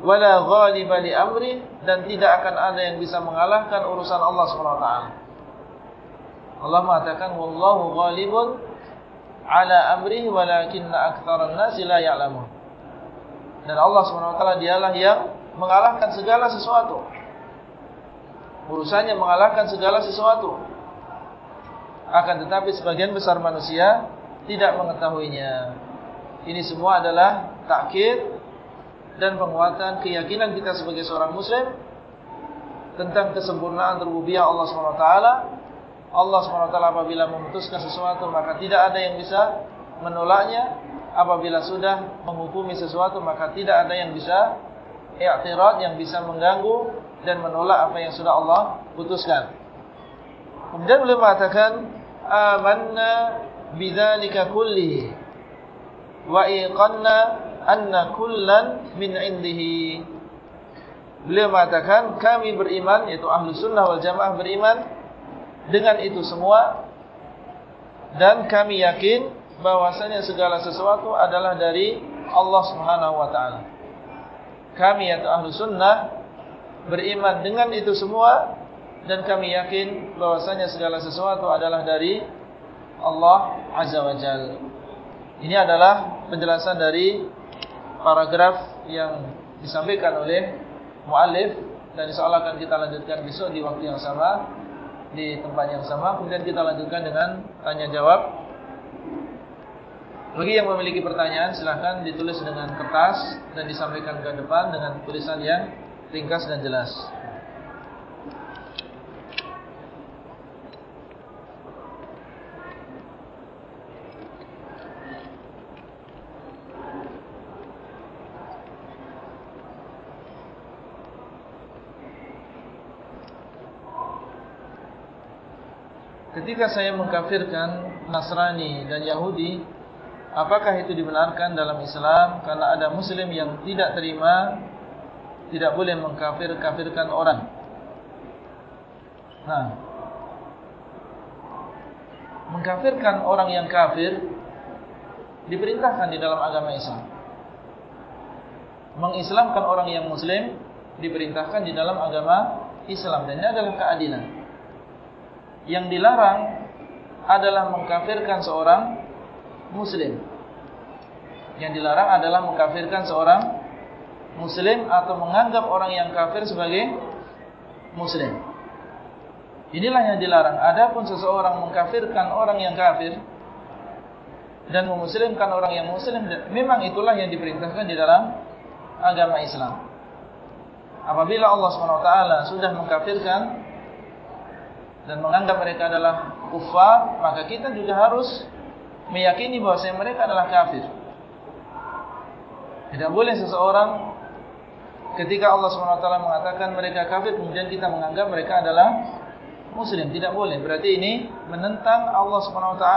Wala ghaliba li amri dan tidak akan ada yang bisa mengalahkan urusan Allah SWT. Allah mengatakan wallahu ghalibun ala amrihi walakinna aktsaran nasi la ya'lamun. Dan Allah SWT dialah yang mengalahkan segala sesuatu. Urusannya mengalahkan segala sesuatu akan tetapi sebagian besar manusia tidak mengetahuinya. Ini semua adalah takkid dan penguatan keyakinan kita sebagai seorang muslim tentang kesempurnaan rububiyah Allah SWT. Allah SWT apabila memutuskan sesuatu maka tidak ada yang bisa menolaknya. Apabila sudah menghukumi sesuatu maka tidak ada yang bisa i'tirad yang bisa mengganggu dan menolak apa yang sudah Allah putuskan. Kemudian beliau mengatakan amanna bidzalika kullihi wa iqanna anna kullan min indihi beliau mengatakan kami beriman yaitu ahlu sunnah wal jamaah beriman dengan itu semua dan kami yakin bahwasanya segala sesuatu adalah dari Allah Subhanahu wa taala kami yaitu ahlu sunnah beriman dengan itu semua dan kami yakin bahwasanya segala sesuatu adalah dari Allah Azza wa Jal. Ini adalah penjelasan dari paragraf yang disampaikan oleh muallif dan insyaallah akan kita lanjutkan besok di waktu yang sama di tempat yang sama kemudian kita lanjutkan dengan tanya jawab. Bagi yang memiliki pertanyaan silahkan ditulis dengan kertas dan disampaikan ke depan dengan tulisan yang ringkas dan jelas. Ketika saya mengkafirkan Nasrani dan Yahudi Apakah itu dibenarkan dalam Islam? Karena ada Muslim yang tidak terima Tidak boleh mengkafir-kafirkan orang. Nah Mengkafirkan orang yang kafir Diperintahkan di dalam agama Islam. Mengislamkan orang yang Muslim Diperintahkan di dalam agama Islam Dan ini adalah keadilan yang dilarang adalah mengkafirkan seorang muslim. Yang dilarang adalah mengkafirkan seorang muslim atau menganggap orang yang kafir sebagai muslim. Inilah yang dilarang. Adapun seseorang mengkafirkan orang yang kafir dan memuslimkan orang yang muslim, memang itulah yang diperintahkan di dalam agama Islam. Apabila Allah SWT sudah mengkafirkan dan menganggap mereka adalah kufar, maka kita juga harus meyakini bahawa mereka adalah kafir. Tidak boleh seseorang ketika Allah SWT mengatakan mereka kafir, kemudian kita menganggap mereka adalah muslim. Tidak boleh. Berarti ini menentang Allah SWT.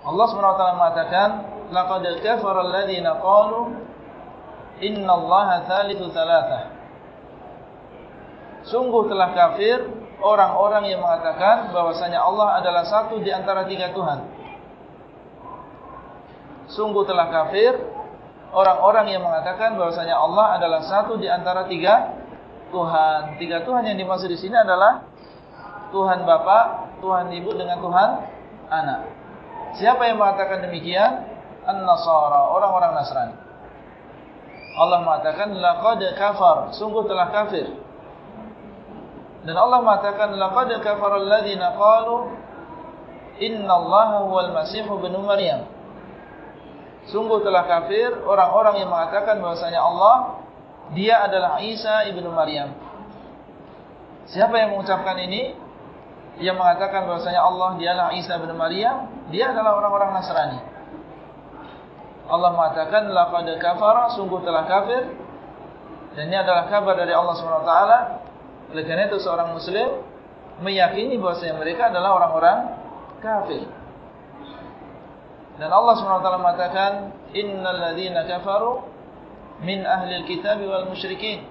Allah SWT mengatakan, لَقَدْ كَفَرَ الَّذِينَ قَالُوا إِنَّ اللَّهَ ثَالِثُ ثَلَاثَةً Sungguh telah kafir orang-orang yang mengatakan bahwasanya Allah adalah satu di antara tiga Tuhan. Sungguh telah kafir orang-orang yang mengatakan bahwasanya Allah adalah satu di antara tiga Tuhan. Tiga Tuhan yang dimaksud di sini adalah Tuhan Bapa, Tuhan Ibu dengan Tuhan Anak. Siapa yang mengatakan demikian? An-Nasara, orang-orang Nasrani. Allah mengatakan laqad kafar, sungguh telah kafir dan Allah mengatakan laqad kafara alladziina qalu innallaha huwal masih ibnu maryam. Sungguh telah kafir orang-orang yang mengatakan bahwasanya Allah dia adalah Isa ibnu Maryam. Siapa yang mengucapkan ini? yang mengatakan bahwasanya Allah dialah Isa bin Maryam, dia adalah orang-orang Nasrani. Allah mengatakan laqad kafara sungguh telah kafir dan ini adalah kabar dari Allah SWT oleh karena itu seorang muslim meyakini bahwasanya mereka adalah orang-orang kafir. Dan Allah SWT mengatakan innal ladzina kafaru min ahlil kitab wal musyrikin.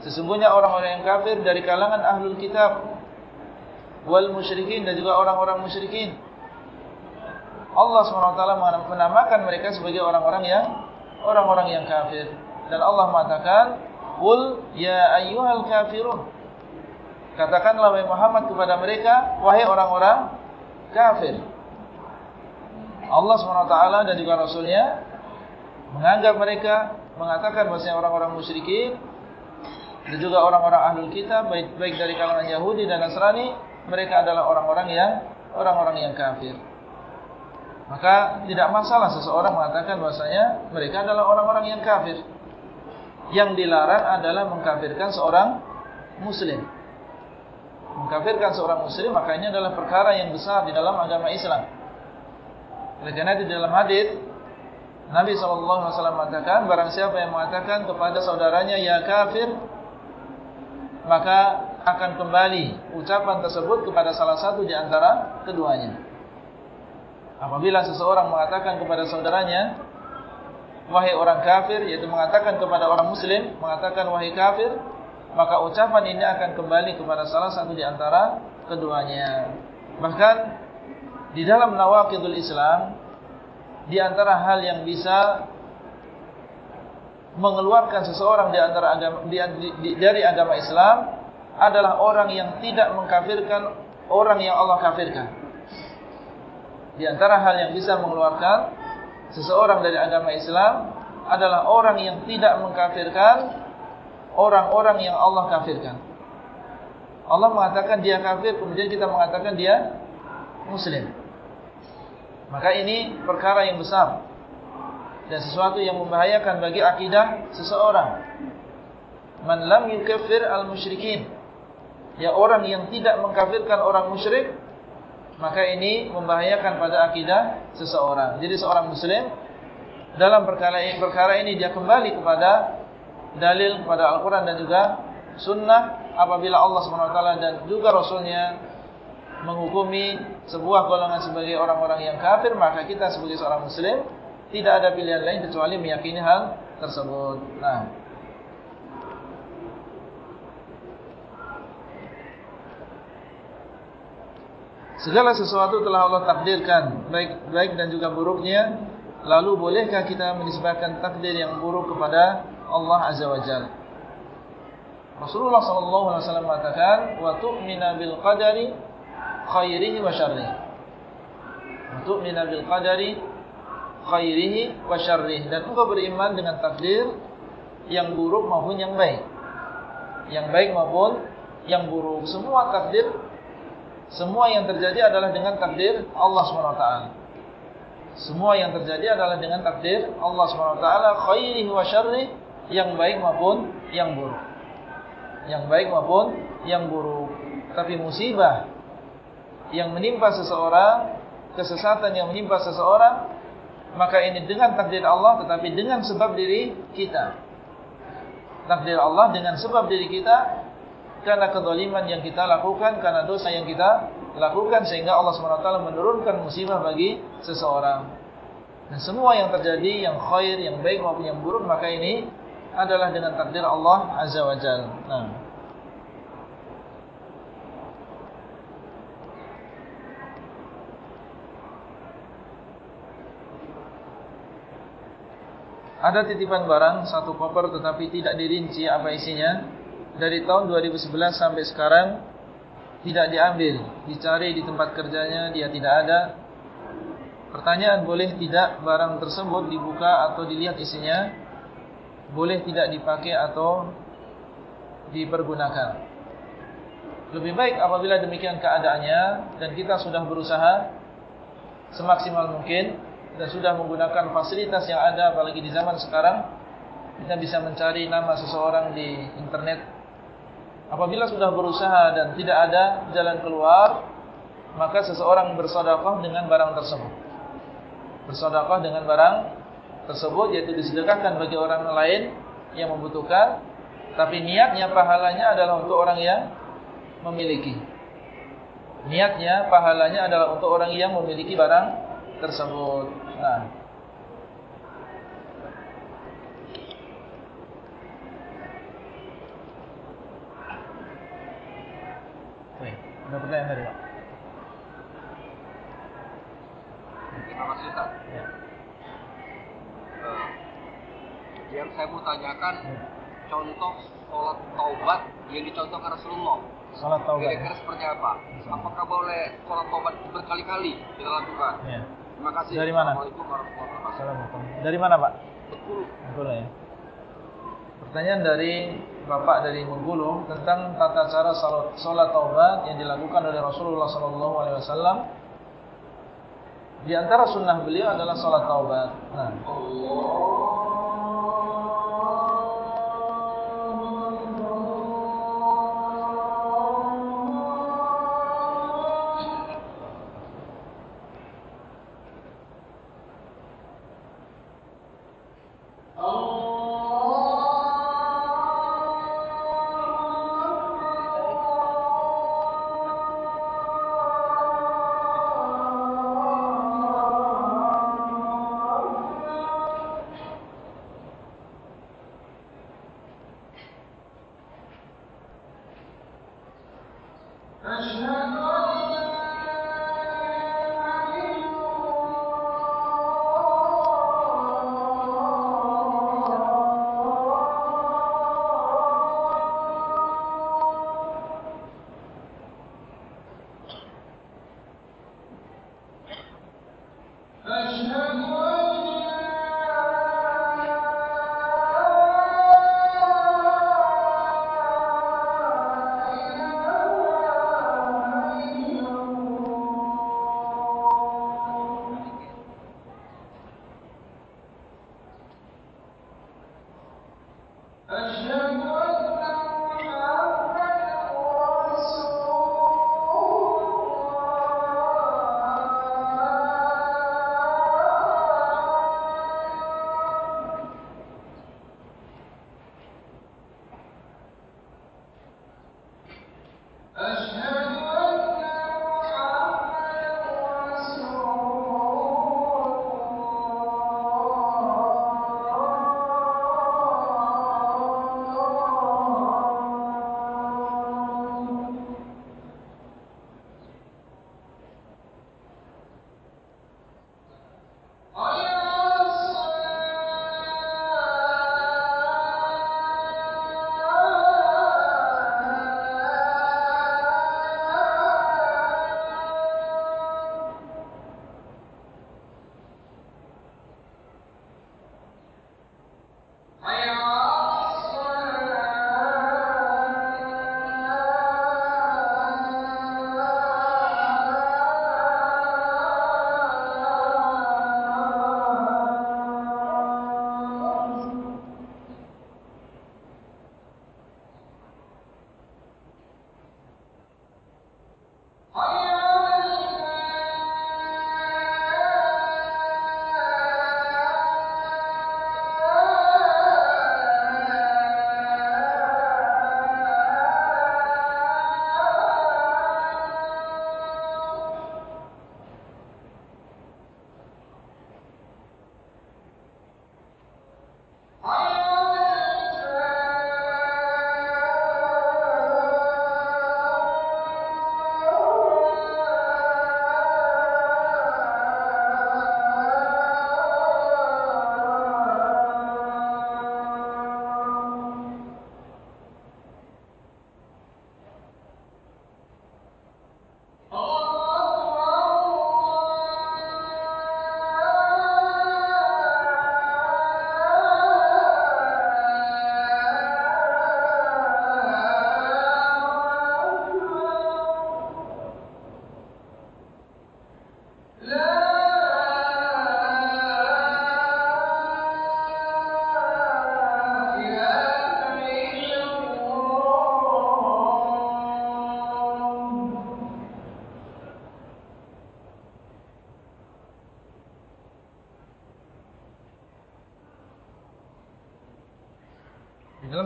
Sesungguhnya orang-orang yang kafir dari kalangan ahlul kitab wal musyrikin dan juga orang-orang musyrikin. Allah SWT menamakan mereka sebagai orang-orang yang orang-orang yang kafir. Dan Allah mengatakan, "Qul ya ayyuhal kafirun." Katakanlah wahai Muhammad kepada mereka, wahai orang-orang kafir. Allah SWT dan juga Rasulnya menganggap mereka mengatakan bahwa orang-orang musyrikin dan juga orang-orang ahlul kitab baik, baik dari kalangan Yahudi dan Nasrani mereka adalah orang-orang yang orang-orang yang kafir. Maka tidak masalah seseorang mengatakan bahasanya mereka adalah orang-orang yang kafir. Yang dilarang adalah mengkafirkan seorang muslim. Mengkafirkan seorang muslim maka ini adalah perkara yang besar di dalam agama Islam. Oleh karena itu dalam hadis Nabi SAW mengatakan barang siapa yang mengatakan kepada saudaranya ya kafir maka akan kembali ucapan tersebut kepada salah satu di antara keduanya. Apabila seseorang mengatakan kepada saudaranya Wahai orang kafir Yaitu mengatakan kepada orang muslim Mengatakan wahai kafir Maka ucapan ini akan kembali kepada salah satu di antara keduanya. Bahkan Di dalam nawakidul Islam Di antara hal yang bisa Mengeluarkan seseorang di antara agama, di, di, Dari agama Islam Adalah orang yang tidak mengkafirkan Orang yang Allah kafirkan. Di antara hal yang bisa mengeluarkan seseorang dari agama Islam adalah orang yang tidak mengkafirkan orang-orang yang Allah kafirkan. Allah mengatakan dia kafir, kemudian kita mengatakan dia Muslim. Maka ini perkara yang besar dan sesuatu yang membahayakan bagi akidah seseorang. Man lam yukafir al-musyrikin. Ya orang yang tidak mengkafirkan orang musyrik maka ini membahayakan pada akidah seseorang. Jadi seorang muslim dalam perkara ini, perkara ini dia kembali kepada dalil kepada Al-Quran dan juga sunnah apabila Allah SWT dan juga Rasulnya menghukumi sebuah golongan sebagai orang-orang yang kafir maka kita sebagai seorang muslim tidak ada pilihan lain kecuali meyakini hal tersebut. Nah. Segala sesuatu telah Allah takdirkan baik baik dan juga buruknya. Lalu bolehkah kita menisbahkan takdir yang buruk kepada Allah Azza wa Jalla? Rasulullah sallallahu alaihi wasallam mengatakan, "Wa tu'mina bil qadari khairihi wa syarrihi." Wa tu'mina bil qadari khairihi wa syarrihi. Dan engkau beriman dengan takdir yang buruk maupun yang baik. Yang baik maupun yang buruk. Semua takdir semua yang terjadi adalah dengan takdir Allah SWT. Semua yang terjadi adalah dengan takdir Allah SWT. Khairihi wa syarri yang baik maupun yang buruk. Yang baik maupun yang buruk. Tapi musibah yang menimpa seseorang, kesesatan yang menimpa seseorang, maka ini dengan takdir Allah tetapi dengan sebab diri kita. Takdir Allah dengan sebab diri kita karena kezaliman yang kita lakukan, karena dosa yang kita lakukan sehingga Allah SWT menurunkan musibah bagi seseorang. Dan semua yang terjadi, yang khair, yang baik maupun yang buruk, maka ini adalah dengan takdir Allah Azza wa Jal. Nah. Ada titipan barang, satu koper tetapi tidak dirinci apa isinya dari tahun 2011 sampai sekarang tidak diambil, dicari di tempat kerjanya dia tidak ada. Pertanyaan boleh tidak barang tersebut dibuka atau dilihat isinya? Boleh tidak dipakai atau dipergunakan? Lebih baik apabila demikian keadaannya dan kita sudah berusaha semaksimal mungkin dan sudah menggunakan fasilitas yang ada apalagi di zaman sekarang kita bisa mencari nama seseorang di internet Apabila sudah berusaha dan tidak ada jalan keluar, maka seseorang bersedekah dengan barang tersebut. Bersedekah dengan barang tersebut yaitu disedekahkan bagi orang lain yang membutuhkan, tapi niatnya pahalanya adalah untuk orang yang memiliki. Niatnya pahalanya adalah untuk orang yang memiliki barang tersebut. Nah, Baik, ada pertanyaan tadi Pak? Terima kasih Ustaz. Ya. Uh, yang saya mau tanyakan, ya. contoh sholat taubat yang dicontohkan Rasulullah. Sholat taubat. Kira-kira seperti apa? Apakah boleh sholat taubat berkali-kali kita lakukan? Ya. Terima kasih. Dari mana? Assalamualaikum warahmatullahi wabarakatuh. Dari mana Pak? Betul. Betul ya. Pertanyaan dari Bapak dari Bengkulu tentang tata cara salat, salat taubat yang dilakukan oleh Rasulullah sallallahu alaihi wasallam. Di antara sunnah beliau adalah salat taubat. Nah. That's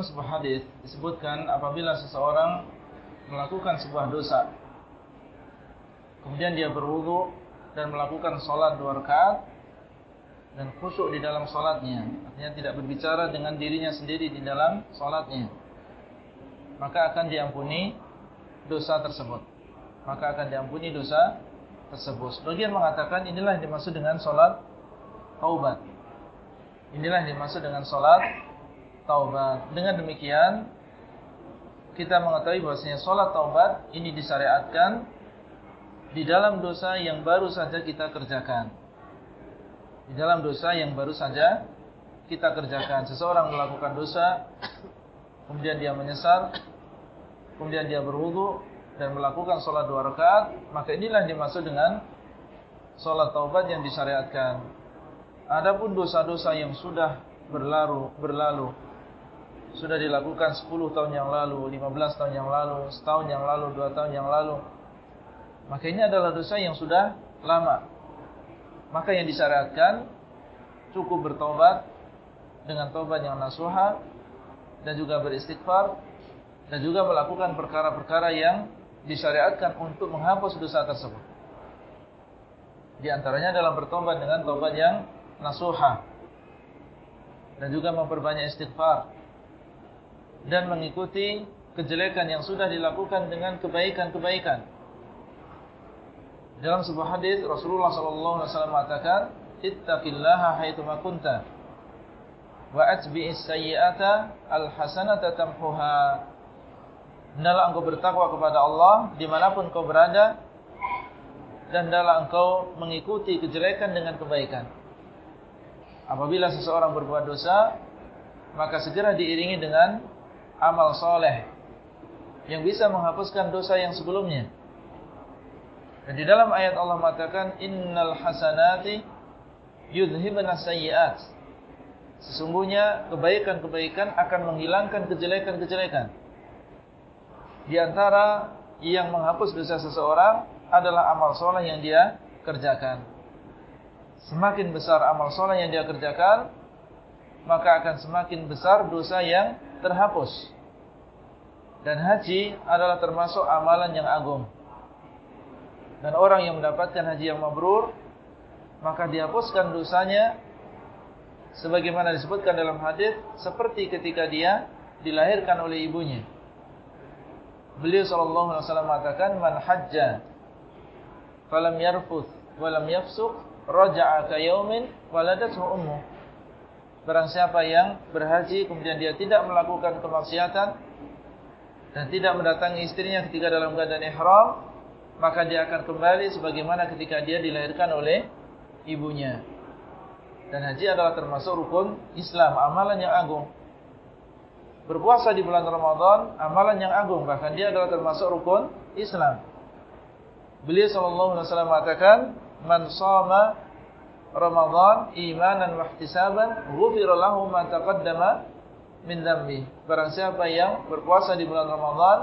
dalam sebuah hadis disebutkan apabila seseorang melakukan sebuah dosa kemudian dia berwudu dan melakukan solat dua rakaat dan khusyuk di dalam solatnya. Artinya tidak berbicara dengan dirinya sendiri di dalam solatnya. Maka akan diampuni dosa tersebut. Maka akan diampuni dosa tersebut. Sebagian mengatakan inilah yang dimaksud dengan solat taubat. Inilah yang dimaksud dengan solat taubat. Dengan demikian kita mengetahui bahwasanya salat taubat ini disyariatkan di dalam dosa yang baru saja kita kerjakan. Di dalam dosa yang baru saja kita kerjakan. Seseorang melakukan dosa kemudian dia menyesal, kemudian dia berwudu dan melakukan salat dua rakaat, maka inilah dimaksud dengan salat taubat yang disyariatkan. Adapun dosa-dosa yang sudah berlalu berlalu sudah dilakukan 10 tahun yang lalu, 15 tahun yang lalu, setahun yang lalu, dua tahun yang lalu. Maka ini adalah dosa yang sudah lama. Maka yang disyariatkan cukup bertobat dengan tobat yang nasuha dan juga beristighfar dan juga melakukan perkara-perkara yang disyariatkan untuk menghapus dosa tersebut. Di antaranya dalam bertobat dengan tobat yang nasuha dan juga memperbanyak istighfar dan mengikuti kejelekan yang sudah dilakukan dengan kebaikan-kebaikan. Dalam sebuah hadis Rasulullah sallallahu alaihi wasallam mengatakan, "Ittaqillaha haitsu ma kunta wa atbi'is sayyi'ata al-hasanata tamhuha." Hendaklah engkau bertakwa kepada Allah dimanapun kau berada dan hendaklah engkau mengikuti kejelekan dengan kebaikan. Apabila seseorang berbuat dosa, maka segera diiringi dengan amal soleh yang bisa menghapuskan dosa yang sebelumnya. Dan di dalam ayat Allah mengatakan innal hasanati yudhibna sayyi'at. Sesungguhnya kebaikan-kebaikan akan menghilangkan kejelekan-kejelekan. Di antara yang menghapus dosa seseorang adalah amal soleh yang dia kerjakan. Semakin besar amal soleh yang dia kerjakan, maka akan semakin besar dosa yang terhapus. Dan haji adalah termasuk amalan yang agung. Dan orang yang mendapatkan haji yang mabrur, maka dihapuskan dosanya sebagaimana disebutkan dalam hadis seperti ketika dia dilahirkan oleh ibunya. Beliau sallallahu alaihi wasallam mengatakan man hajja falam yarfuth walam yafsuq raja'a ka yaumin waladathu ummuh Barang siapa yang berhaji kemudian dia tidak melakukan kemaksiatan dan tidak mendatangi istrinya ketika dalam keadaan ihram, maka dia akan kembali sebagaimana ketika dia dilahirkan oleh ibunya. Dan haji adalah termasuk rukun Islam, amalan yang agung. Berpuasa di bulan Ramadan, amalan yang agung, bahkan dia adalah termasuk rukun Islam. Beliau sallallahu alaihi wasallam mengatakan, "Man shoma Ramadan imanan wa ihtisaban ghufira lahu ma taqaddama min dhanbi. Barang siapa yang berpuasa di bulan Ramadan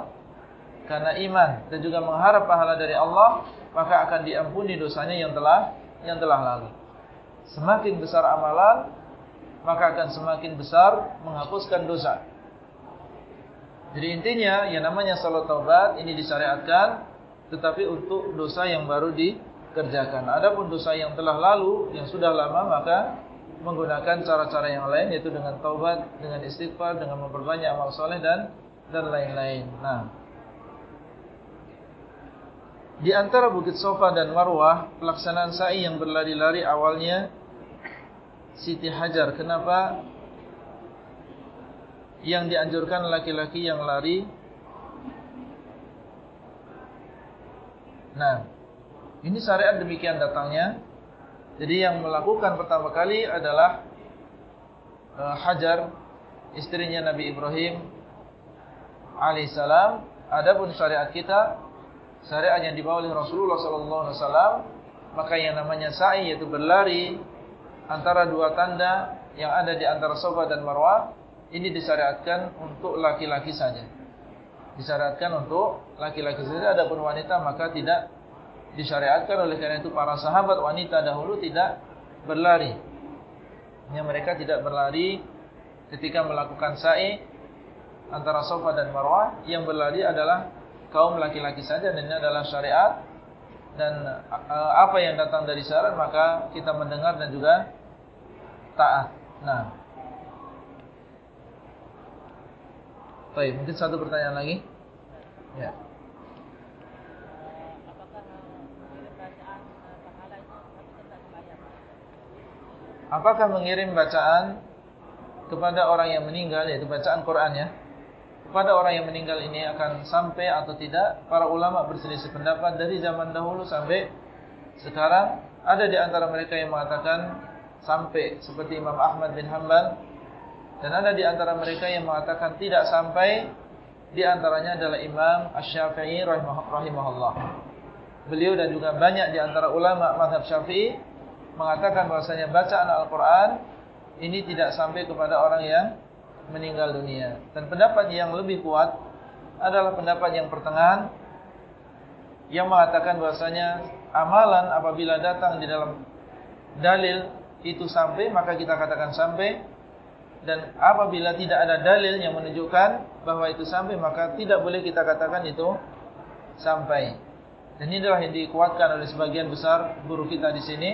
karena iman dan juga mengharap pahala dari Allah, maka akan diampuni dosanya yang telah yang telah lalu. Semakin besar amalan, maka akan semakin besar menghapuskan dosa. Jadi intinya yang namanya salat taubat ini disyariatkan tetapi untuk dosa yang baru di kerjakan. Adapun dosa yang telah lalu, yang sudah lama, maka menggunakan cara-cara yang lain, yaitu dengan taubat, dengan istighfar, dengan memperbanyak amal soleh dan dan lain-lain. Nah, di antara Bukit Sofa dan Marwah, pelaksanaan sa'i yang berlari-lari awalnya Siti Hajar. Kenapa yang dianjurkan laki-laki yang lari? Nah, ini syariat demikian datangnya. Jadi yang melakukan pertama kali adalah uh, Hajar, istrinya Nabi Ibrahim alaihissalam. Adapun syariat kita, syariat yang dibawa oleh Rasulullah wasallam, maka yang namanya sa'i yaitu berlari antara dua tanda yang ada di antara Safa dan Marwah, ini disyariatkan untuk laki-laki saja. Disyariatkan untuk laki-laki saja, adapun wanita maka tidak disyariatkan oleh karena itu para sahabat wanita dahulu tidak berlari. Yang mereka tidak berlari ketika melakukan sa'i antara Safa dan Marwah yang berlari adalah kaum laki-laki saja dan ini adalah syariat dan uh, apa yang datang dari syarat maka kita mendengar dan juga taat. Nah. Baik, mungkin satu pertanyaan lagi. Ya. Apakah mengirim bacaan kepada orang yang meninggal yaitu bacaan Quran ya? Kepada orang yang meninggal ini akan sampai atau tidak para ulama berselisih pendapat dari zaman dahulu sampai sekarang. Ada di antara mereka yang mengatakan sampai seperti Imam Ahmad bin Hanbal dan ada di antara mereka yang mengatakan tidak sampai di antaranya adalah Imam Asy-Syafi'i rahimahullah. Beliau dan juga banyak di antara ulama mazhab Syafi'i mengatakan bahasanya bacaan Al-Quran ini tidak sampai kepada orang yang meninggal dunia. Dan pendapat yang lebih kuat adalah pendapat yang pertengahan yang mengatakan bahasanya amalan apabila datang di dalam dalil itu sampai maka kita katakan sampai dan apabila tidak ada dalil yang menunjukkan bahwa itu sampai maka tidak boleh kita katakan itu sampai. Dan ini adalah yang dikuatkan oleh sebagian besar guru kita di sini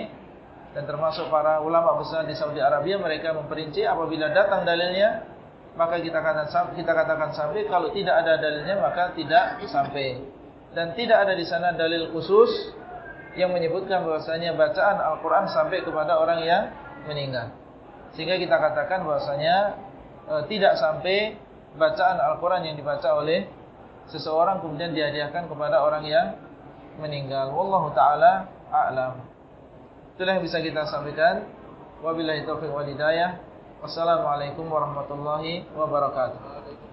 dan termasuk para ulama besar di Saudi Arabia mereka memperinci apabila datang dalilnya maka kita katakan kita katakan sampai. Kalau tidak ada dalilnya maka tidak sampai. Dan tidak ada di sana dalil khusus yang menyebutkan bahwasanya bacaan Al-Qur'an sampai kepada orang yang meninggal. Sehingga kita katakan bahwasanya e, tidak sampai bacaan Al-Qur'an yang dibaca oleh seseorang kemudian dihadiahkan kepada orang yang meninggal. Wallahu taala a'lam Itulah yang bisa kita sampaikan. Wabillahi taufiq wal hidayah. Wassalamualaikum warahmatullahi wabarakatuh.